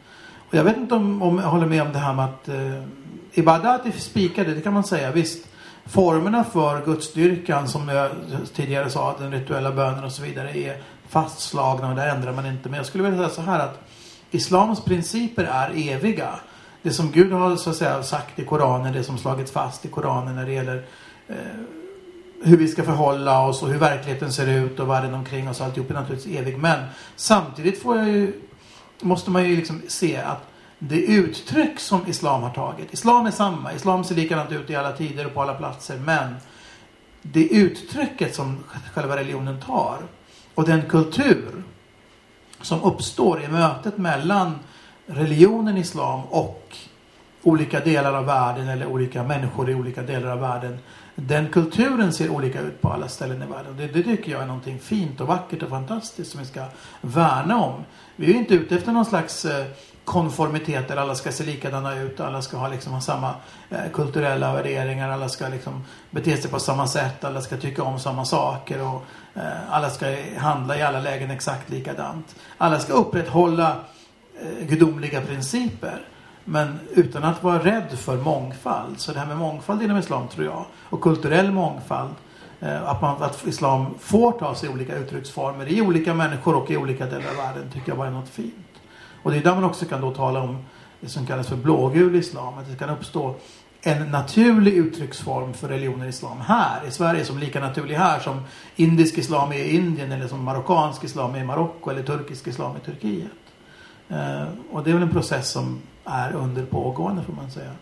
Och jag vet inte om, om jag håller med om det här med att eh, ibadat är spikade, det kan man säga. Visst, formerna för gudsdyrkan som jag tidigare sa, den rituella bönen och så vidare är fastslagna och där ändrar man inte. Men jag skulle vilja säga så här att islams principer är eviga det som Gud har så att säga sagt i Koranen, det som slagits fast i Koranen när det gäller eh, hur vi ska förhålla oss och hur verkligheten ser ut och världen omkring oss. Alltihop är naturligtvis evig. Men samtidigt får jag ju, måste man ju liksom se att det uttryck som Islam har tagit. Islam är samma. Islam ser likadant ut i alla tider och på alla platser. Men det uttrycket som själva religionen tar och den kultur som uppstår i mötet mellan religionen islam och olika delar av världen eller olika människor i olika delar av världen. Den kulturen ser olika ut på alla ställen i världen. Det, det tycker jag är någonting fint och vackert och fantastiskt som vi ska värna om. Vi är inte ute efter någon slags eh, konformitet där alla ska se likadana ut och alla ska ha, liksom, samma eh, kulturella värderingar. Alla ska liksom, bete sig på samma sätt. Alla ska tycka om samma saker. Och, eh, alla ska handla i alla lägen exakt likadant. Alla ska upprätthålla Eh, gudomliga principer. Men utan att vara rädd för mångfald. Så det här med mångfald inom islam tror jag. Och kulturell mångfald. Eh, att, man, att islam får ta sig olika uttrycksformer i olika människor och i olika delar av världen tycker jag bara är något fint. Och det är där man också kan då tala om det som kallas för blågul islam. Att det kan uppstå en naturlig uttrycksform för religionen islam här i Sverige som lika naturlig här som indisk islam är i Indien eller som marockansk islam är i Marocko eller turkisk islam i Turkiet. Eh, och det är väl en process som är under pågående får man säga.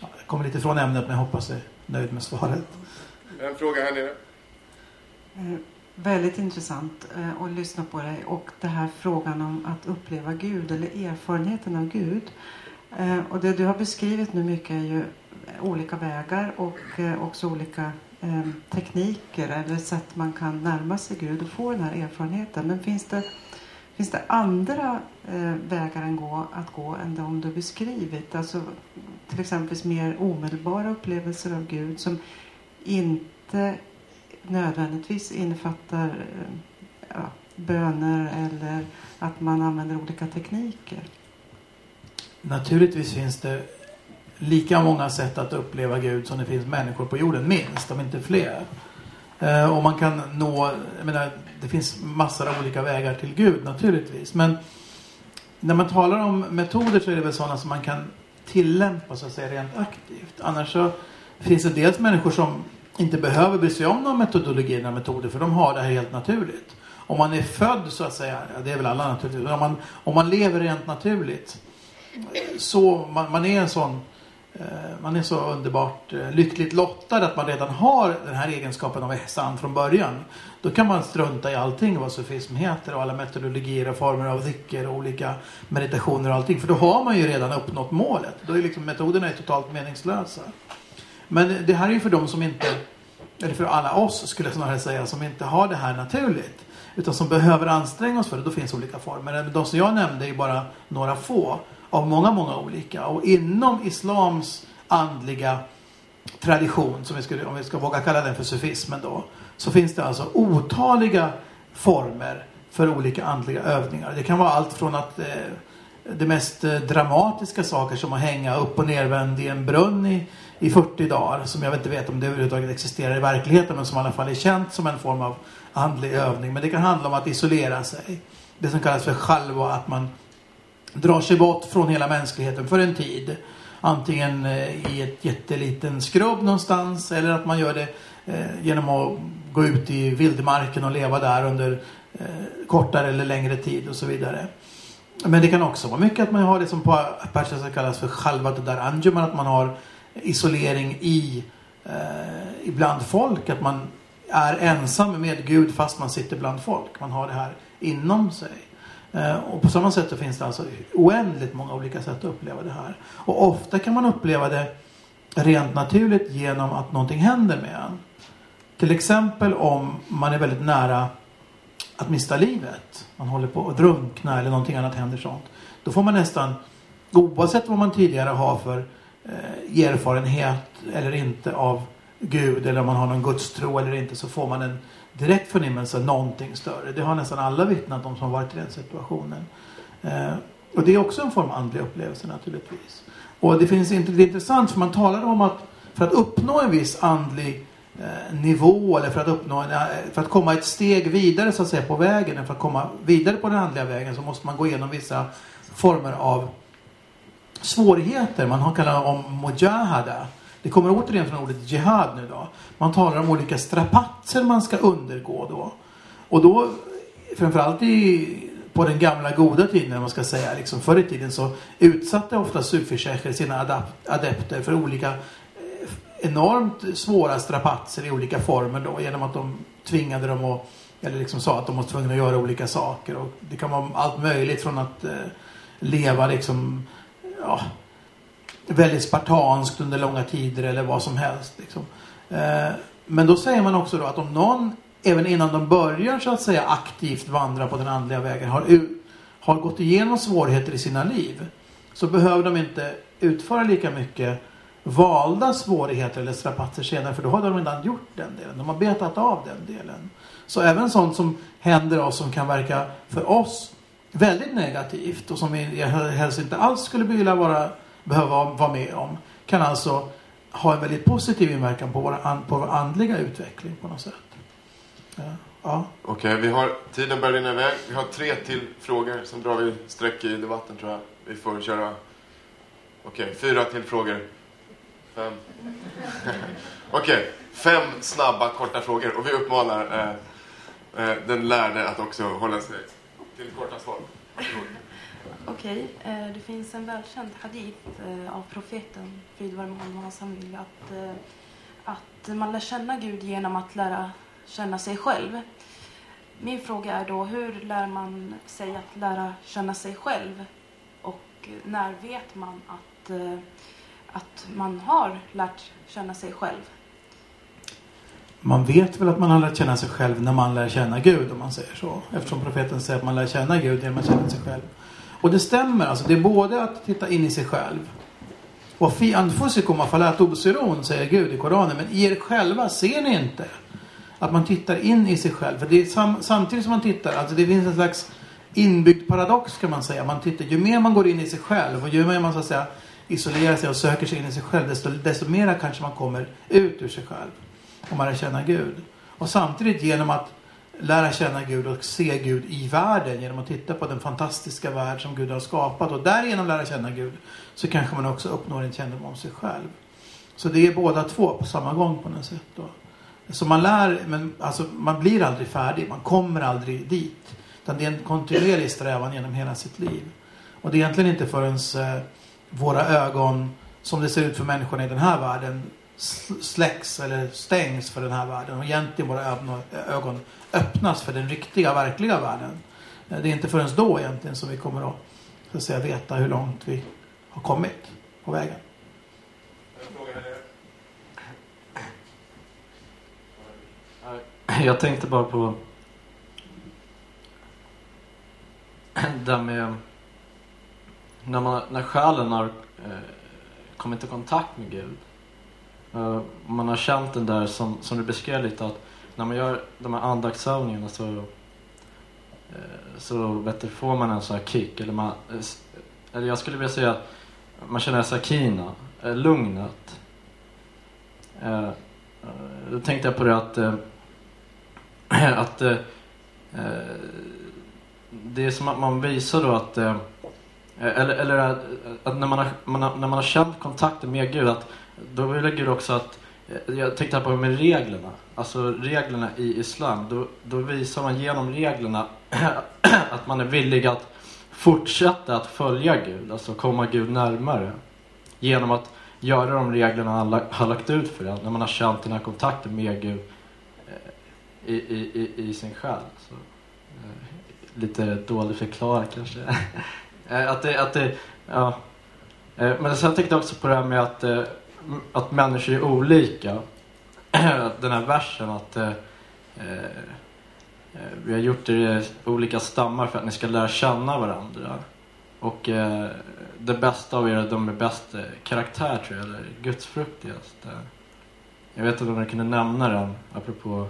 Ja, jag kommer lite från ämnet men jag hoppas jag är nöjd med svaret. En fråga här nere. Eh, väldigt intressant eh, att lyssna på dig och det här frågan om att uppleva Gud eller erfarenheten av Gud. Och det du har beskrivit nu mycket är ju olika vägar och också olika tekniker eller sätt man kan närma sig Gud och få den här erfarenheten. Men finns det, finns det andra Eh, vägar än gå, att gå än de du beskrivit? Alltså till exempel mer omedelbara upplevelser av Gud som inte nödvändigtvis innefattar eh, ja, böner eller att man använder olika tekniker. Naturligtvis finns det lika många sätt att uppleva Gud som det finns människor på jorden, minst, om inte fler. Eh, och man kan nå, jag menar, det finns massor av olika vägar till Gud naturligtvis. Men när man talar om metoder så är det väl sådana som man kan tillämpa så att säga rent aktivt. Annars så finns det dels människor som inte behöver bry sig om någon metodologi eller metoder för de har det här helt naturligt. Om man är född så att säga, ja, det är väl alla naturligtvis, om man, om man lever rent naturligt så man, man är en sån Eh, man är så underbart eh, lyckligt lottad att man redan har den här egenskapen av ihsan från början. Då kan man strunta i allting vad sufism heter och alla metodologier och former av dhikr och olika meditationer och allting. För då har man ju redan uppnått målet. Då är liksom metoderna är totalt meningslösa. Men det här är ju för de som inte, eller för alla oss skulle jag snarare säga, som inte har det här naturligt. Utan som behöver anstränga oss för det. Då finns olika former. De som jag nämnde är bara några få av många, många olika. Och inom islams andliga tradition, som vi skulle, om vi ska våga kalla den för sufismen då, så finns det alltså otaliga former för olika andliga övningar. Det kan vara allt från att eh, det mest eh, dramatiska saker som att hänga upp och nervänd i en brunn i, i 40 dagar, som jag inte vet om det överhuvudtaget existerar i verkligheten, men som i alla fall är känt som en form av andlig övning. Men det kan handla om att isolera sig. Det som kallas för själva, att man drar sig bort från hela mänskligheten för en tid. Antingen eh, i ett jätteliten skrubb någonstans eller att man gör det eh, genom att gå ut i vildmarken och leva där under eh, kortare eller längre tid och så vidare. Men det kan också vara mycket att man har det som på persiska kallas för shalvat där anjuman, att man har isolering i eh, ibland folk, att man är ensam med Gud fast man sitter bland folk. Man har det här inom sig. Eh, och på samma sätt så finns det alltså oändligt många olika sätt att uppleva det här. Och ofta kan man uppleva det rent naturligt genom att någonting händer med en. Till exempel om man är väldigt nära att mista livet. Man håller på att drunkna eller någonting annat händer sånt. Då får man nästan, oavsett vad man tidigare har för eh, erfarenhet eller inte av Gud eller om man har någon gudstro eller inte så får man en direkt förnimmelse av någonting större. Det har nästan alla vittnat om som varit i den situationen. Eh, och det är också en form av andlig upplevelse naturligtvis. Och det finns inte, det är intressant för man talar om att för att uppnå en viss andlig eh, nivå eller för att uppnå en, eh, för att komma ett steg vidare så att säga på vägen, för att komma vidare på den andliga vägen så måste man gå igenom vissa former av svårigheter. Man har kallat om mujahada. Det kommer återigen från ordet jihad nu då. Man talar om olika strapatser man ska undergå då. Och då, framförallt i, på den gamla goda tiden, man ska säga, liksom förr i tiden så utsatte ofta sufichecher sina adepter för olika eh, enormt svåra strapatser i olika former då genom att de tvingade dem att eller liksom sa att de var tvungna att göra olika saker. Och det kan vara allt möjligt från att eh, leva liksom ja, väldigt spartanskt under långa tider eller vad som helst. Liksom. Eh, men då säger man också då att om någon även innan de börjar så att säga aktivt vandra på den andliga vägen har, har gått igenom svårigheter i sina liv så behöver de inte utföra lika mycket valda svårigheter eller strapatser senare för då har de redan gjort den delen. De har betat av den delen. Så även sånt som händer oss som kan verka för oss väldigt negativt och som vi helst inte alls skulle vilja vara, behöva vara med om kan alltså ha en väldigt positiv inverkan på vår, an, på vår andliga utveckling på något sätt. Ja. ja. Okej, vi har, tiden börjar rinna iväg. Vi har tre till frågor. Sen drar vi streck i debatten tror jag. Vi får köra... Okej, fyra till frågor. Fem. Okej, fem snabba korta frågor. Och vi uppmanar eh, eh, den lärde att också hålla sig till korta svar. Varsågod. Okej, okay. det finns en välkänd hadith eh, av profeten, frid vare med honom och hans att, eh, att man lär känna Gud genom att lära känna sig själv. Min fråga är då, hur lär man sig att lära känna sig själv? Och när vet man att, att man har lärt känna sig själv? Man vet väl att man har lärt känna sig själv när man lär känna Gud om man säger så. Eftersom profeten säger att man lär känna Gud genom att känna sig själv. Och det stämmer alltså. Det är både att titta in i sig själv. Och fi anfusikum afalat ubsirun säger Gud i Koranen. Men i er själva ser ni inte. Att man tittar in i sig själv. För det är sam samtidigt som man tittar, alltså det finns en slags inbyggd paradox kan man säga. Man tittar, ju mer man går in i sig själv och ju mer man så att säga isolerar sig och söker sig in i sig själv. Desto, desto mer kanske man kommer ut ur sig själv. Om man lär känna Gud. Och samtidigt genom att lära känna Gud och se Gud i världen genom att titta på den fantastiska värld som Gud har skapat och därigenom lära känna Gud så kanske man också uppnår en kännedom om sig själv. Så det är båda två på samma gång på något sätt. Då. Så man lär, men alltså man blir aldrig färdig, man kommer aldrig dit. Utan det är en kontinuerlig strävan genom hela sitt liv. Och det är egentligen inte förrän eh, våra ögon, som det ser ut för människorna i den här världen, släcks eller stängs för den här världen och egentligen våra ögon öppnas för den riktiga, verkliga världen. Eh, det är inte förrän då egentligen som vi kommer att, så att säga, veta hur långt vi har kommit på vägen. Jag tänkte bara på det med när, man, när själen har eh, kommit i kontakt med Gud. Eh, man har känt den där som, som du beskrev lite att när man gör de här andaktsövningarna så, eh, så vet du, får man en sån här kick. Eller, man, eh, eller jag skulle vilja säga att man känner sakina, eh, lugnet. Då tänkte jag på det att, att det är som att man visar då att eller, eller att, att när, man har, man har, när man har känt kontakten med Gud att då vill Gud också att Eh, jag tänkte här på med reglerna. Alltså reglerna i Islam. Då, då visar man genom reglerna att man är villig att fortsätta att följa Gud. Alltså komma Gud närmare. Genom att göra de reglerna han har lagt ut för en. När man har känt den här kontakten med Gud eh, i, i, i, i sin själ. Så, eh, lite dåligt förklarat kanske. att det, att det, ja. Men sen tänkte jag också på det här med att, att människor är olika. Den här versen att eh, eh vi har gjort er i olika stammar för att ni ska lära känna varandra. Och eh, det bästa av er, de är bäst eh, karaktär tror jag, eller gudsfruktigast. Jag vet inte om du kunde nämna den, apropå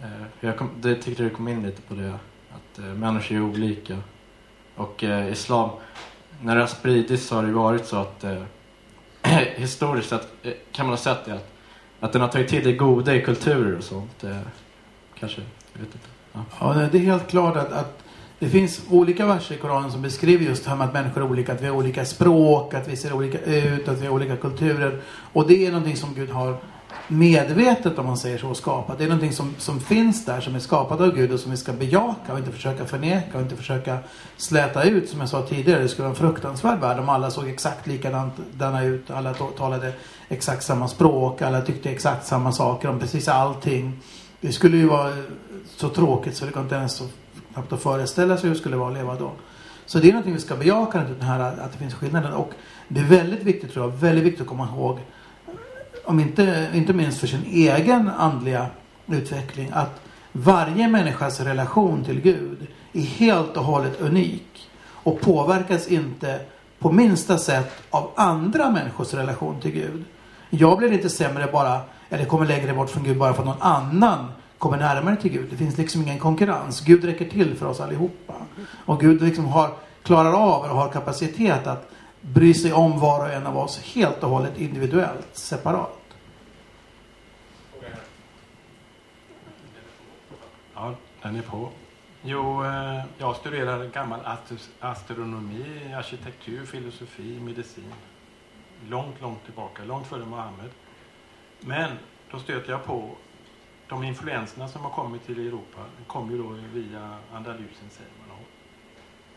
eh, jag kom, det tyckte du kom in lite på det, att eh, människor är olika. Och eh, islam, när det har spridits så har det varit så att eh, historiskt sett eh, kan man ha sett det att, att den har tagit till det goda i kulturer och sånt. Eh, kanske, jag vet inte. Ja, ja det är helt klart att, att Det finns olika verser i Koranen som beskriver just det här med att människor är olika, att vi har olika språk, att vi ser olika ut, att vi har olika kulturer. Och det är någonting som Gud har medvetet, om man säger så, skapat. Det är någonting som, som finns där, som är skapat av Gud och som vi ska bejaka och inte försöka förneka och inte försöka släta ut. Som jag sa tidigare, det skulle vara en fruktansvärd värld om alla såg exakt likadana ut, alla talade exakt samma språk, alla tyckte exakt samma saker om precis allting. Det skulle ju vara så tråkigt så det går inte ens så knappt att föreställa sig hur det skulle vara att leva då. Så det är någonting vi ska bejaka, den här, att det finns skillnader. Och det är väldigt viktigt, tror jag, väldigt viktigt att komma ihåg, om inte, inte minst för sin egen andliga utveckling, att varje människas relation till Gud är helt och hållet unik och påverkas inte på minsta sätt av andra människors relation till Gud. Jag blir inte sämre bara, eller kommer längre bort från Gud bara för att någon annan kommer närmare till Gud. Det finns liksom ingen konkurrens. Gud räcker till för oss allihopa. Och Gud liksom har, klarar av och har kapacitet att bry sig om var och en av oss helt och hållet individuellt, separat. Ja, den är på. Jo, eh, jag studerar gammal astronomi, arkitektur, filosofi, medicin. Långt, långt tillbaka, långt före Mohammed. Men då stöter jag på de influenserna som har kommit till Europa kom ju då via Andalusien säger man.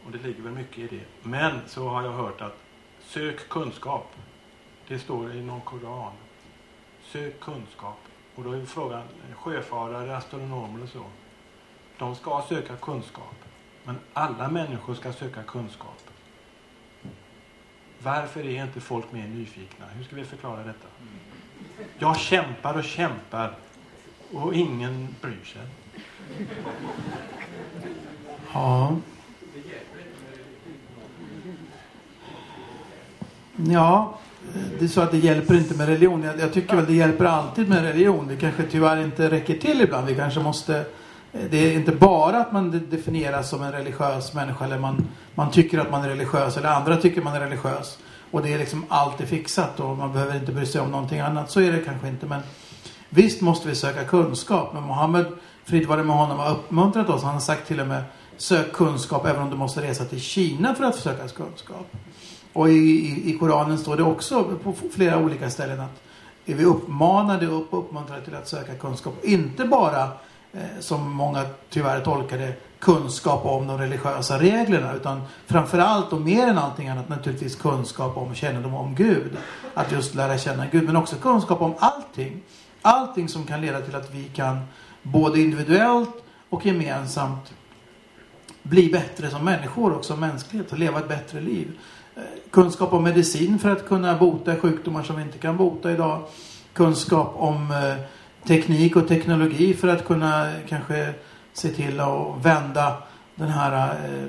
Och det ligger väl mycket i det. Men så har jag hört att sök kunskap. Det står i någon koran. Sök kunskap. Och då är frågan, sjöfarare, astronomer och så. De ska söka kunskap. Men alla människor ska söka kunskap. Varför är inte folk mer nyfikna? Hur ska vi förklara detta? Jag kämpar och kämpar och ingen bryr sig. Ja. Ja, det är så att det hjälper inte med religion. Jag, jag tycker väl det hjälper alltid med religion. Det kanske tyvärr inte räcker till ibland. Vi kanske måste det är inte bara att man definieras som en religiös människa eller man, man tycker att man är religiös eller andra tycker man är religiös. Och det är liksom alltid fixat och man behöver inte bry sig om någonting annat. Så är det kanske inte. Men Visst måste vi söka kunskap, men Mohammed, frid vare med honom, har uppmuntrat oss. Han har sagt till och med sök kunskap även om du måste resa till Kina för att söka kunskap. Och i, i, i Koranen står det också på flera olika ställen att är vi uppmanade och uppmuntrade till att söka kunskap. Inte bara, Eh, som många tyvärr tolkar det, kunskap om de religiösa reglerna. Utan framförallt och mer än allting annat naturligtvis kunskap om kännedom om Gud. Att just lära känna Gud. Men också kunskap om allting. Allting som kan leda till att vi kan både individuellt och gemensamt bli bättre som människor och som mänsklighet och leva ett bättre liv. Eh, kunskap om medicin för att kunna bota sjukdomar som vi inte kan bota idag. Kunskap om eh, teknik och teknologi för att kunna kanske se till att vända den här eh,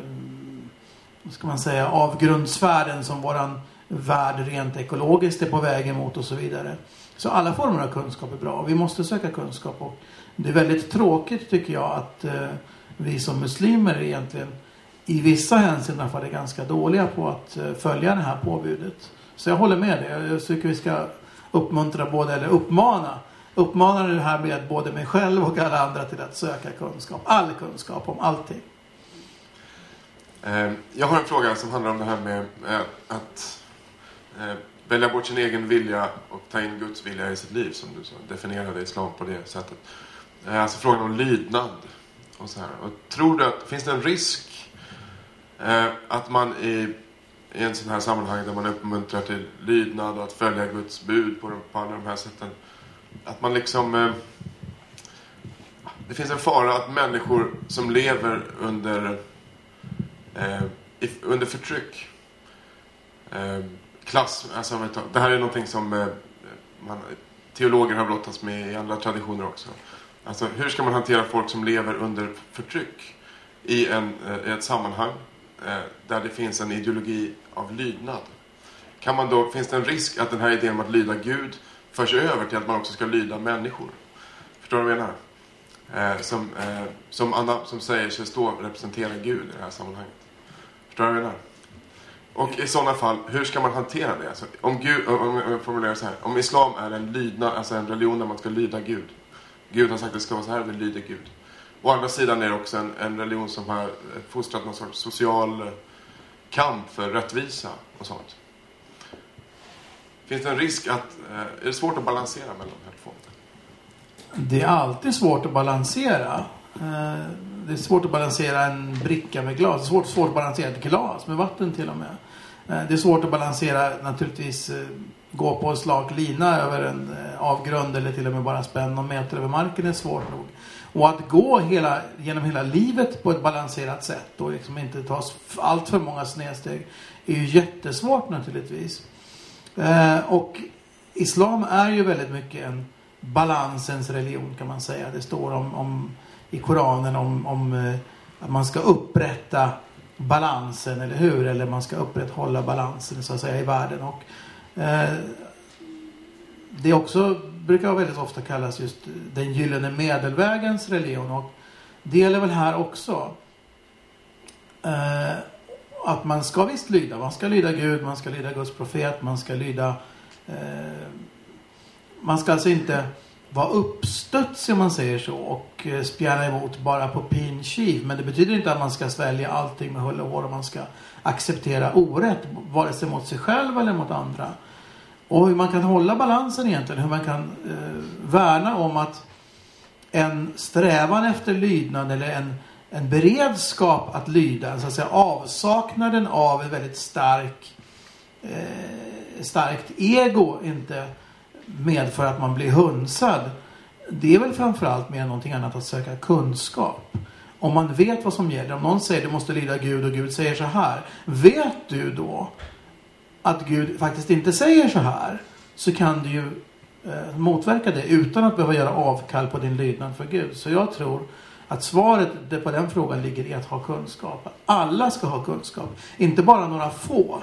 vad ska man säga, avgrundsfärden som våran värld rent ekologiskt är på väg emot och så vidare. Så alla former av kunskap är bra och vi måste söka kunskap. Och det är väldigt tråkigt tycker jag att eh, vi som muslimer egentligen i vissa hänseenden är ganska dåliga på att eh, följa det här påbudet. Så jag håller med dig. Jag tycker vi ska uppmuntra både, eller uppmana Uppmanar det här med både mig själv och alla andra till att söka kunskap. All kunskap om allting. Ehm, jag har en fråga som handlar om det här med eh, att eh, välja bort sin egen vilja och ta in Guds vilja i sitt liv som du definierade islam på det sättet. Alltså frågan om lydnad. Och så här. Och tror du att, finns det en risk eh, att man i, i en sån här sammanhang där man uppmuntrar till lydnad och att följa Guds bud på, på alla de här sätten. Att man liksom... Eh, det finns en fara att människor som lever under, eh, under förtryck eh, klass, alltså, det här är någonting som eh, man, teologer har brottats med i andra traditioner också. Alltså hur ska man hantera folk som lever under förtryck i, en, eh, i ett sammanhang eh, där det finns en ideologi av lydnad? Kan man då, finns det en risk att den här idén om att lyda Gud förs över till att man också ska lyda människor? Förstår du vad jag menar? Eh, som, eh, som Anna som säger sig stå representera Gud i det här sammanhanget. Förstår du vad jag menar? Och i sådana fall, hur ska man hantera det? Alltså, om, Gud, om jag formulerar så här. Om islam är en lydna, alltså en religion där man ska lyda Gud. Gud har sagt att det ska vara så här, vi lyder Gud. Å andra sidan är det också en, en religion som har fostrat någon sorts social kamp för rättvisa och sånt. Finns det en risk att, eh, är det svårt att balansera mellan de här två? Det är alltid svårt att balansera. Eh, det är svårt att balansera en bricka med glas. Det är svårt, svårt att balansera ett glas med vatten till och med. Eh, det är svårt att balansera naturligtvis gå på en slak lina över en avgrund eller till och med bara spänna någon meter över marken är svårt nog. Och att gå hela, genom hela livet på ett balanserat sätt och liksom inte ta allt för många snedsteg är ju jättesvårt naturligtvis. Eh, och Islam är ju väldigt mycket en balansens religion kan man säga. Det står om, om i Koranen om, om eh, att man ska upprätta balansen, eller hur? Eller man ska upprätthålla balansen så att säga i världen. Och, eh, det också brukar väldigt ofta kallas just den gyllene medelvägens religion. Och det gäller väl här också. Eh, att man ska visst lyda. Man ska lyda Gud, man ska lyda Guds profet, man ska lyda... Eh, man ska alltså inte vara uppstudsig om man säger så och eh, spjärna emot bara på pin kiv. Men det betyder inte att man ska svälja allting med hull och hår och man ska acceptera orätt vare sig mot sig själv eller mot andra. Och hur man kan hålla balansen egentligen, hur man kan eh, värna om att en strävan efter lydnad eller en, en beredskap att lyda, så att säga avsaknaden av ett väldigt stark, eh, starkt ego inte medför att man blir hunsad. Det är väl framförallt mer än någonting annat att söka kunskap. Om man vet vad som gäller, om någon säger du måste lyda Gud och Gud säger så här. Vet du då att Gud faktiskt inte säger så här så kan du ju eh, motverka det utan att behöva göra avkall på din lydnad för Gud. Så jag tror att svaret på den frågan ligger i att ha kunskap. Alla ska ha kunskap, inte bara några få.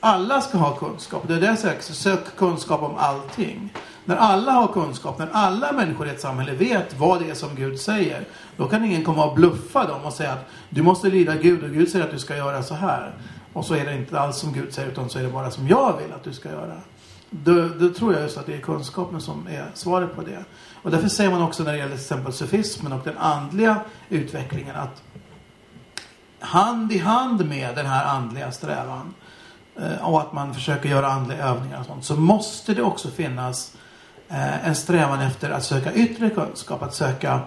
Alla ska ha kunskap. Det är det jag säger, sök kunskap om allting. När alla har kunskap, när alla människor i ett samhälle vet vad det är som Gud säger. Då kan ingen komma och bluffa dem och säga att du måste lyda Gud och Gud säger att du ska göra så här. Och så är det inte alls som Gud säger utan så är det bara som jag vill att du ska göra. Då, då tror jag just att det är kunskapen som är svaret på det. Och därför säger man också när det gäller till exempel sufismen och den andliga utvecklingen att hand i hand med den här andliga strävan eh, och att man försöker göra andliga övningar och sånt så måste det också finnas eh, en strävan efter att söka yttre kunskap, att söka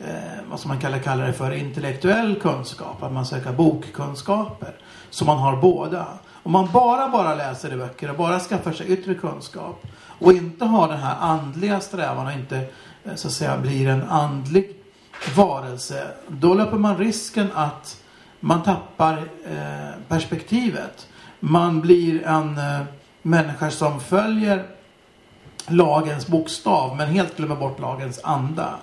eh, vad som man kallar, kallar det för intellektuell kunskap, att man söker bokkunskaper. Så man har båda. Om man bara, bara läser i böcker och bara skaffar sig yttre kunskap och inte har den här andliga strävan och inte eh, så att säga blir en andlig varelse. Då löper man risken att man tappar eh, perspektivet. Man blir en eh, människa som följer lagens bokstav men helt glömmer bort lagens anda.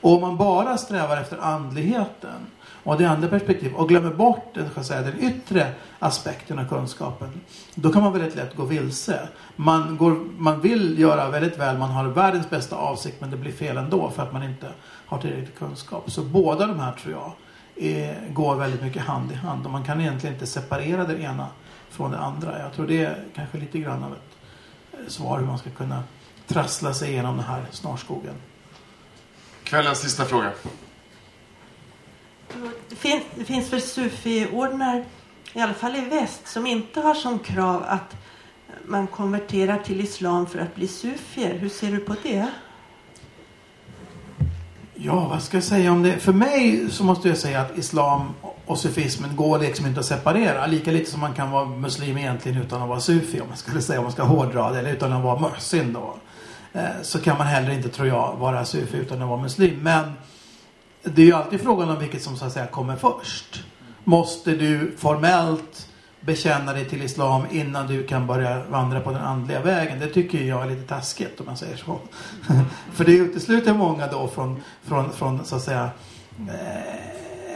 Och om man bara strävar efter andligheten och det andra perspektivet och glömmer bort den, ska säga, den yttre aspekten av kunskapen. Då kan man väldigt lätt gå vilse. Man, går, man vill göra väldigt väl, man har världens bästa avsikt men det blir fel ändå för att man inte har tillräcklig kunskap. Så båda de här tror jag är, går väldigt mycket hand i hand och man kan egentligen inte separera det ena från det andra. Jag tror det är kanske lite grann av ett eh, svar hur man ska kunna trassla sig igenom den här snarskogen. Kvällens sista fråga. Det finns, det finns väl sufi-ordnar, i alla fall i väst, som inte har som krav att man konverterar till islam för att bli sufier. Hur ser du på det? Ja, vad ska jag säga om det? För mig så måste jag säga att islam och sufismen går liksom inte att separera. Lika lite som man kan vara muslim egentligen utan att vara sufi om man skulle säga, om man ska hårdra det, eller utan att vara muhsin då. Eh, så kan man heller inte, tror jag, vara sufi utan att vara muslim. Men det är ju alltid frågan om vilket som så att säga kommer först. Måste du formellt bekänna dig till islam innan du kan börja vandra på den andliga vägen. Det tycker jag är lite taskigt om man säger så. För det utesluter många då från, från, från så att säga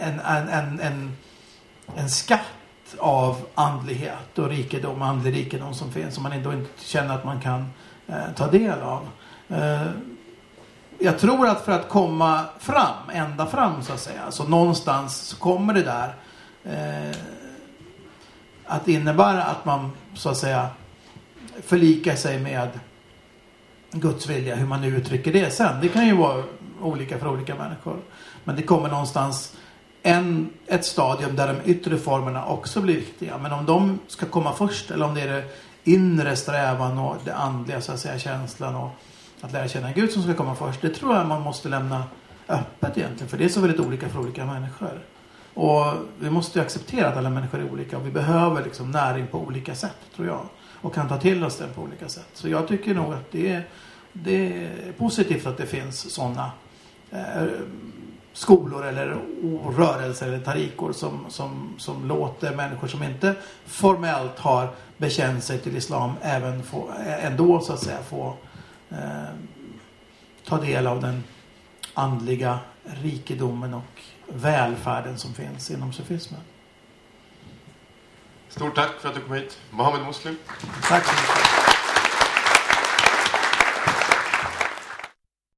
en, en, en, en, en skatt av andlighet och rikedom, andlig rikedom som finns som man ändå inte känner att man kan eh, ta del av. Eh, jag tror att för att komma fram, ända fram så att säga, så någonstans så kommer det där eh, att innebära att man så att säga förlikar sig med Guds vilja, hur man nu uttrycker det sen. Det kan ju vara olika för olika människor. Men det kommer någonstans en, ett stadium där de yttre formerna också blir viktiga. Men om de ska komma först eller om det är det inre strävan och det andliga så att säga känslan och att lära känna Gud som ska komma först. Det tror jag man måste lämna öppet egentligen. För det är så väldigt olika för olika människor. Och vi måste ju acceptera att alla människor är olika. Och vi behöver liksom näring på olika sätt tror jag. Och kan ta till oss den på olika sätt. Så jag tycker nog att det är, det är positivt att det finns sådana eh, skolor eller rörelser eller tarikor som, som, som låter människor som inte formellt har bekänt sig till Islam även få, eh, ändå så att säga få eh, ta del av den andliga rikedomen och välfärden som finns inom sufismen. Stort tack för att du kom hit. Mohammed Muslim. Tack så mycket.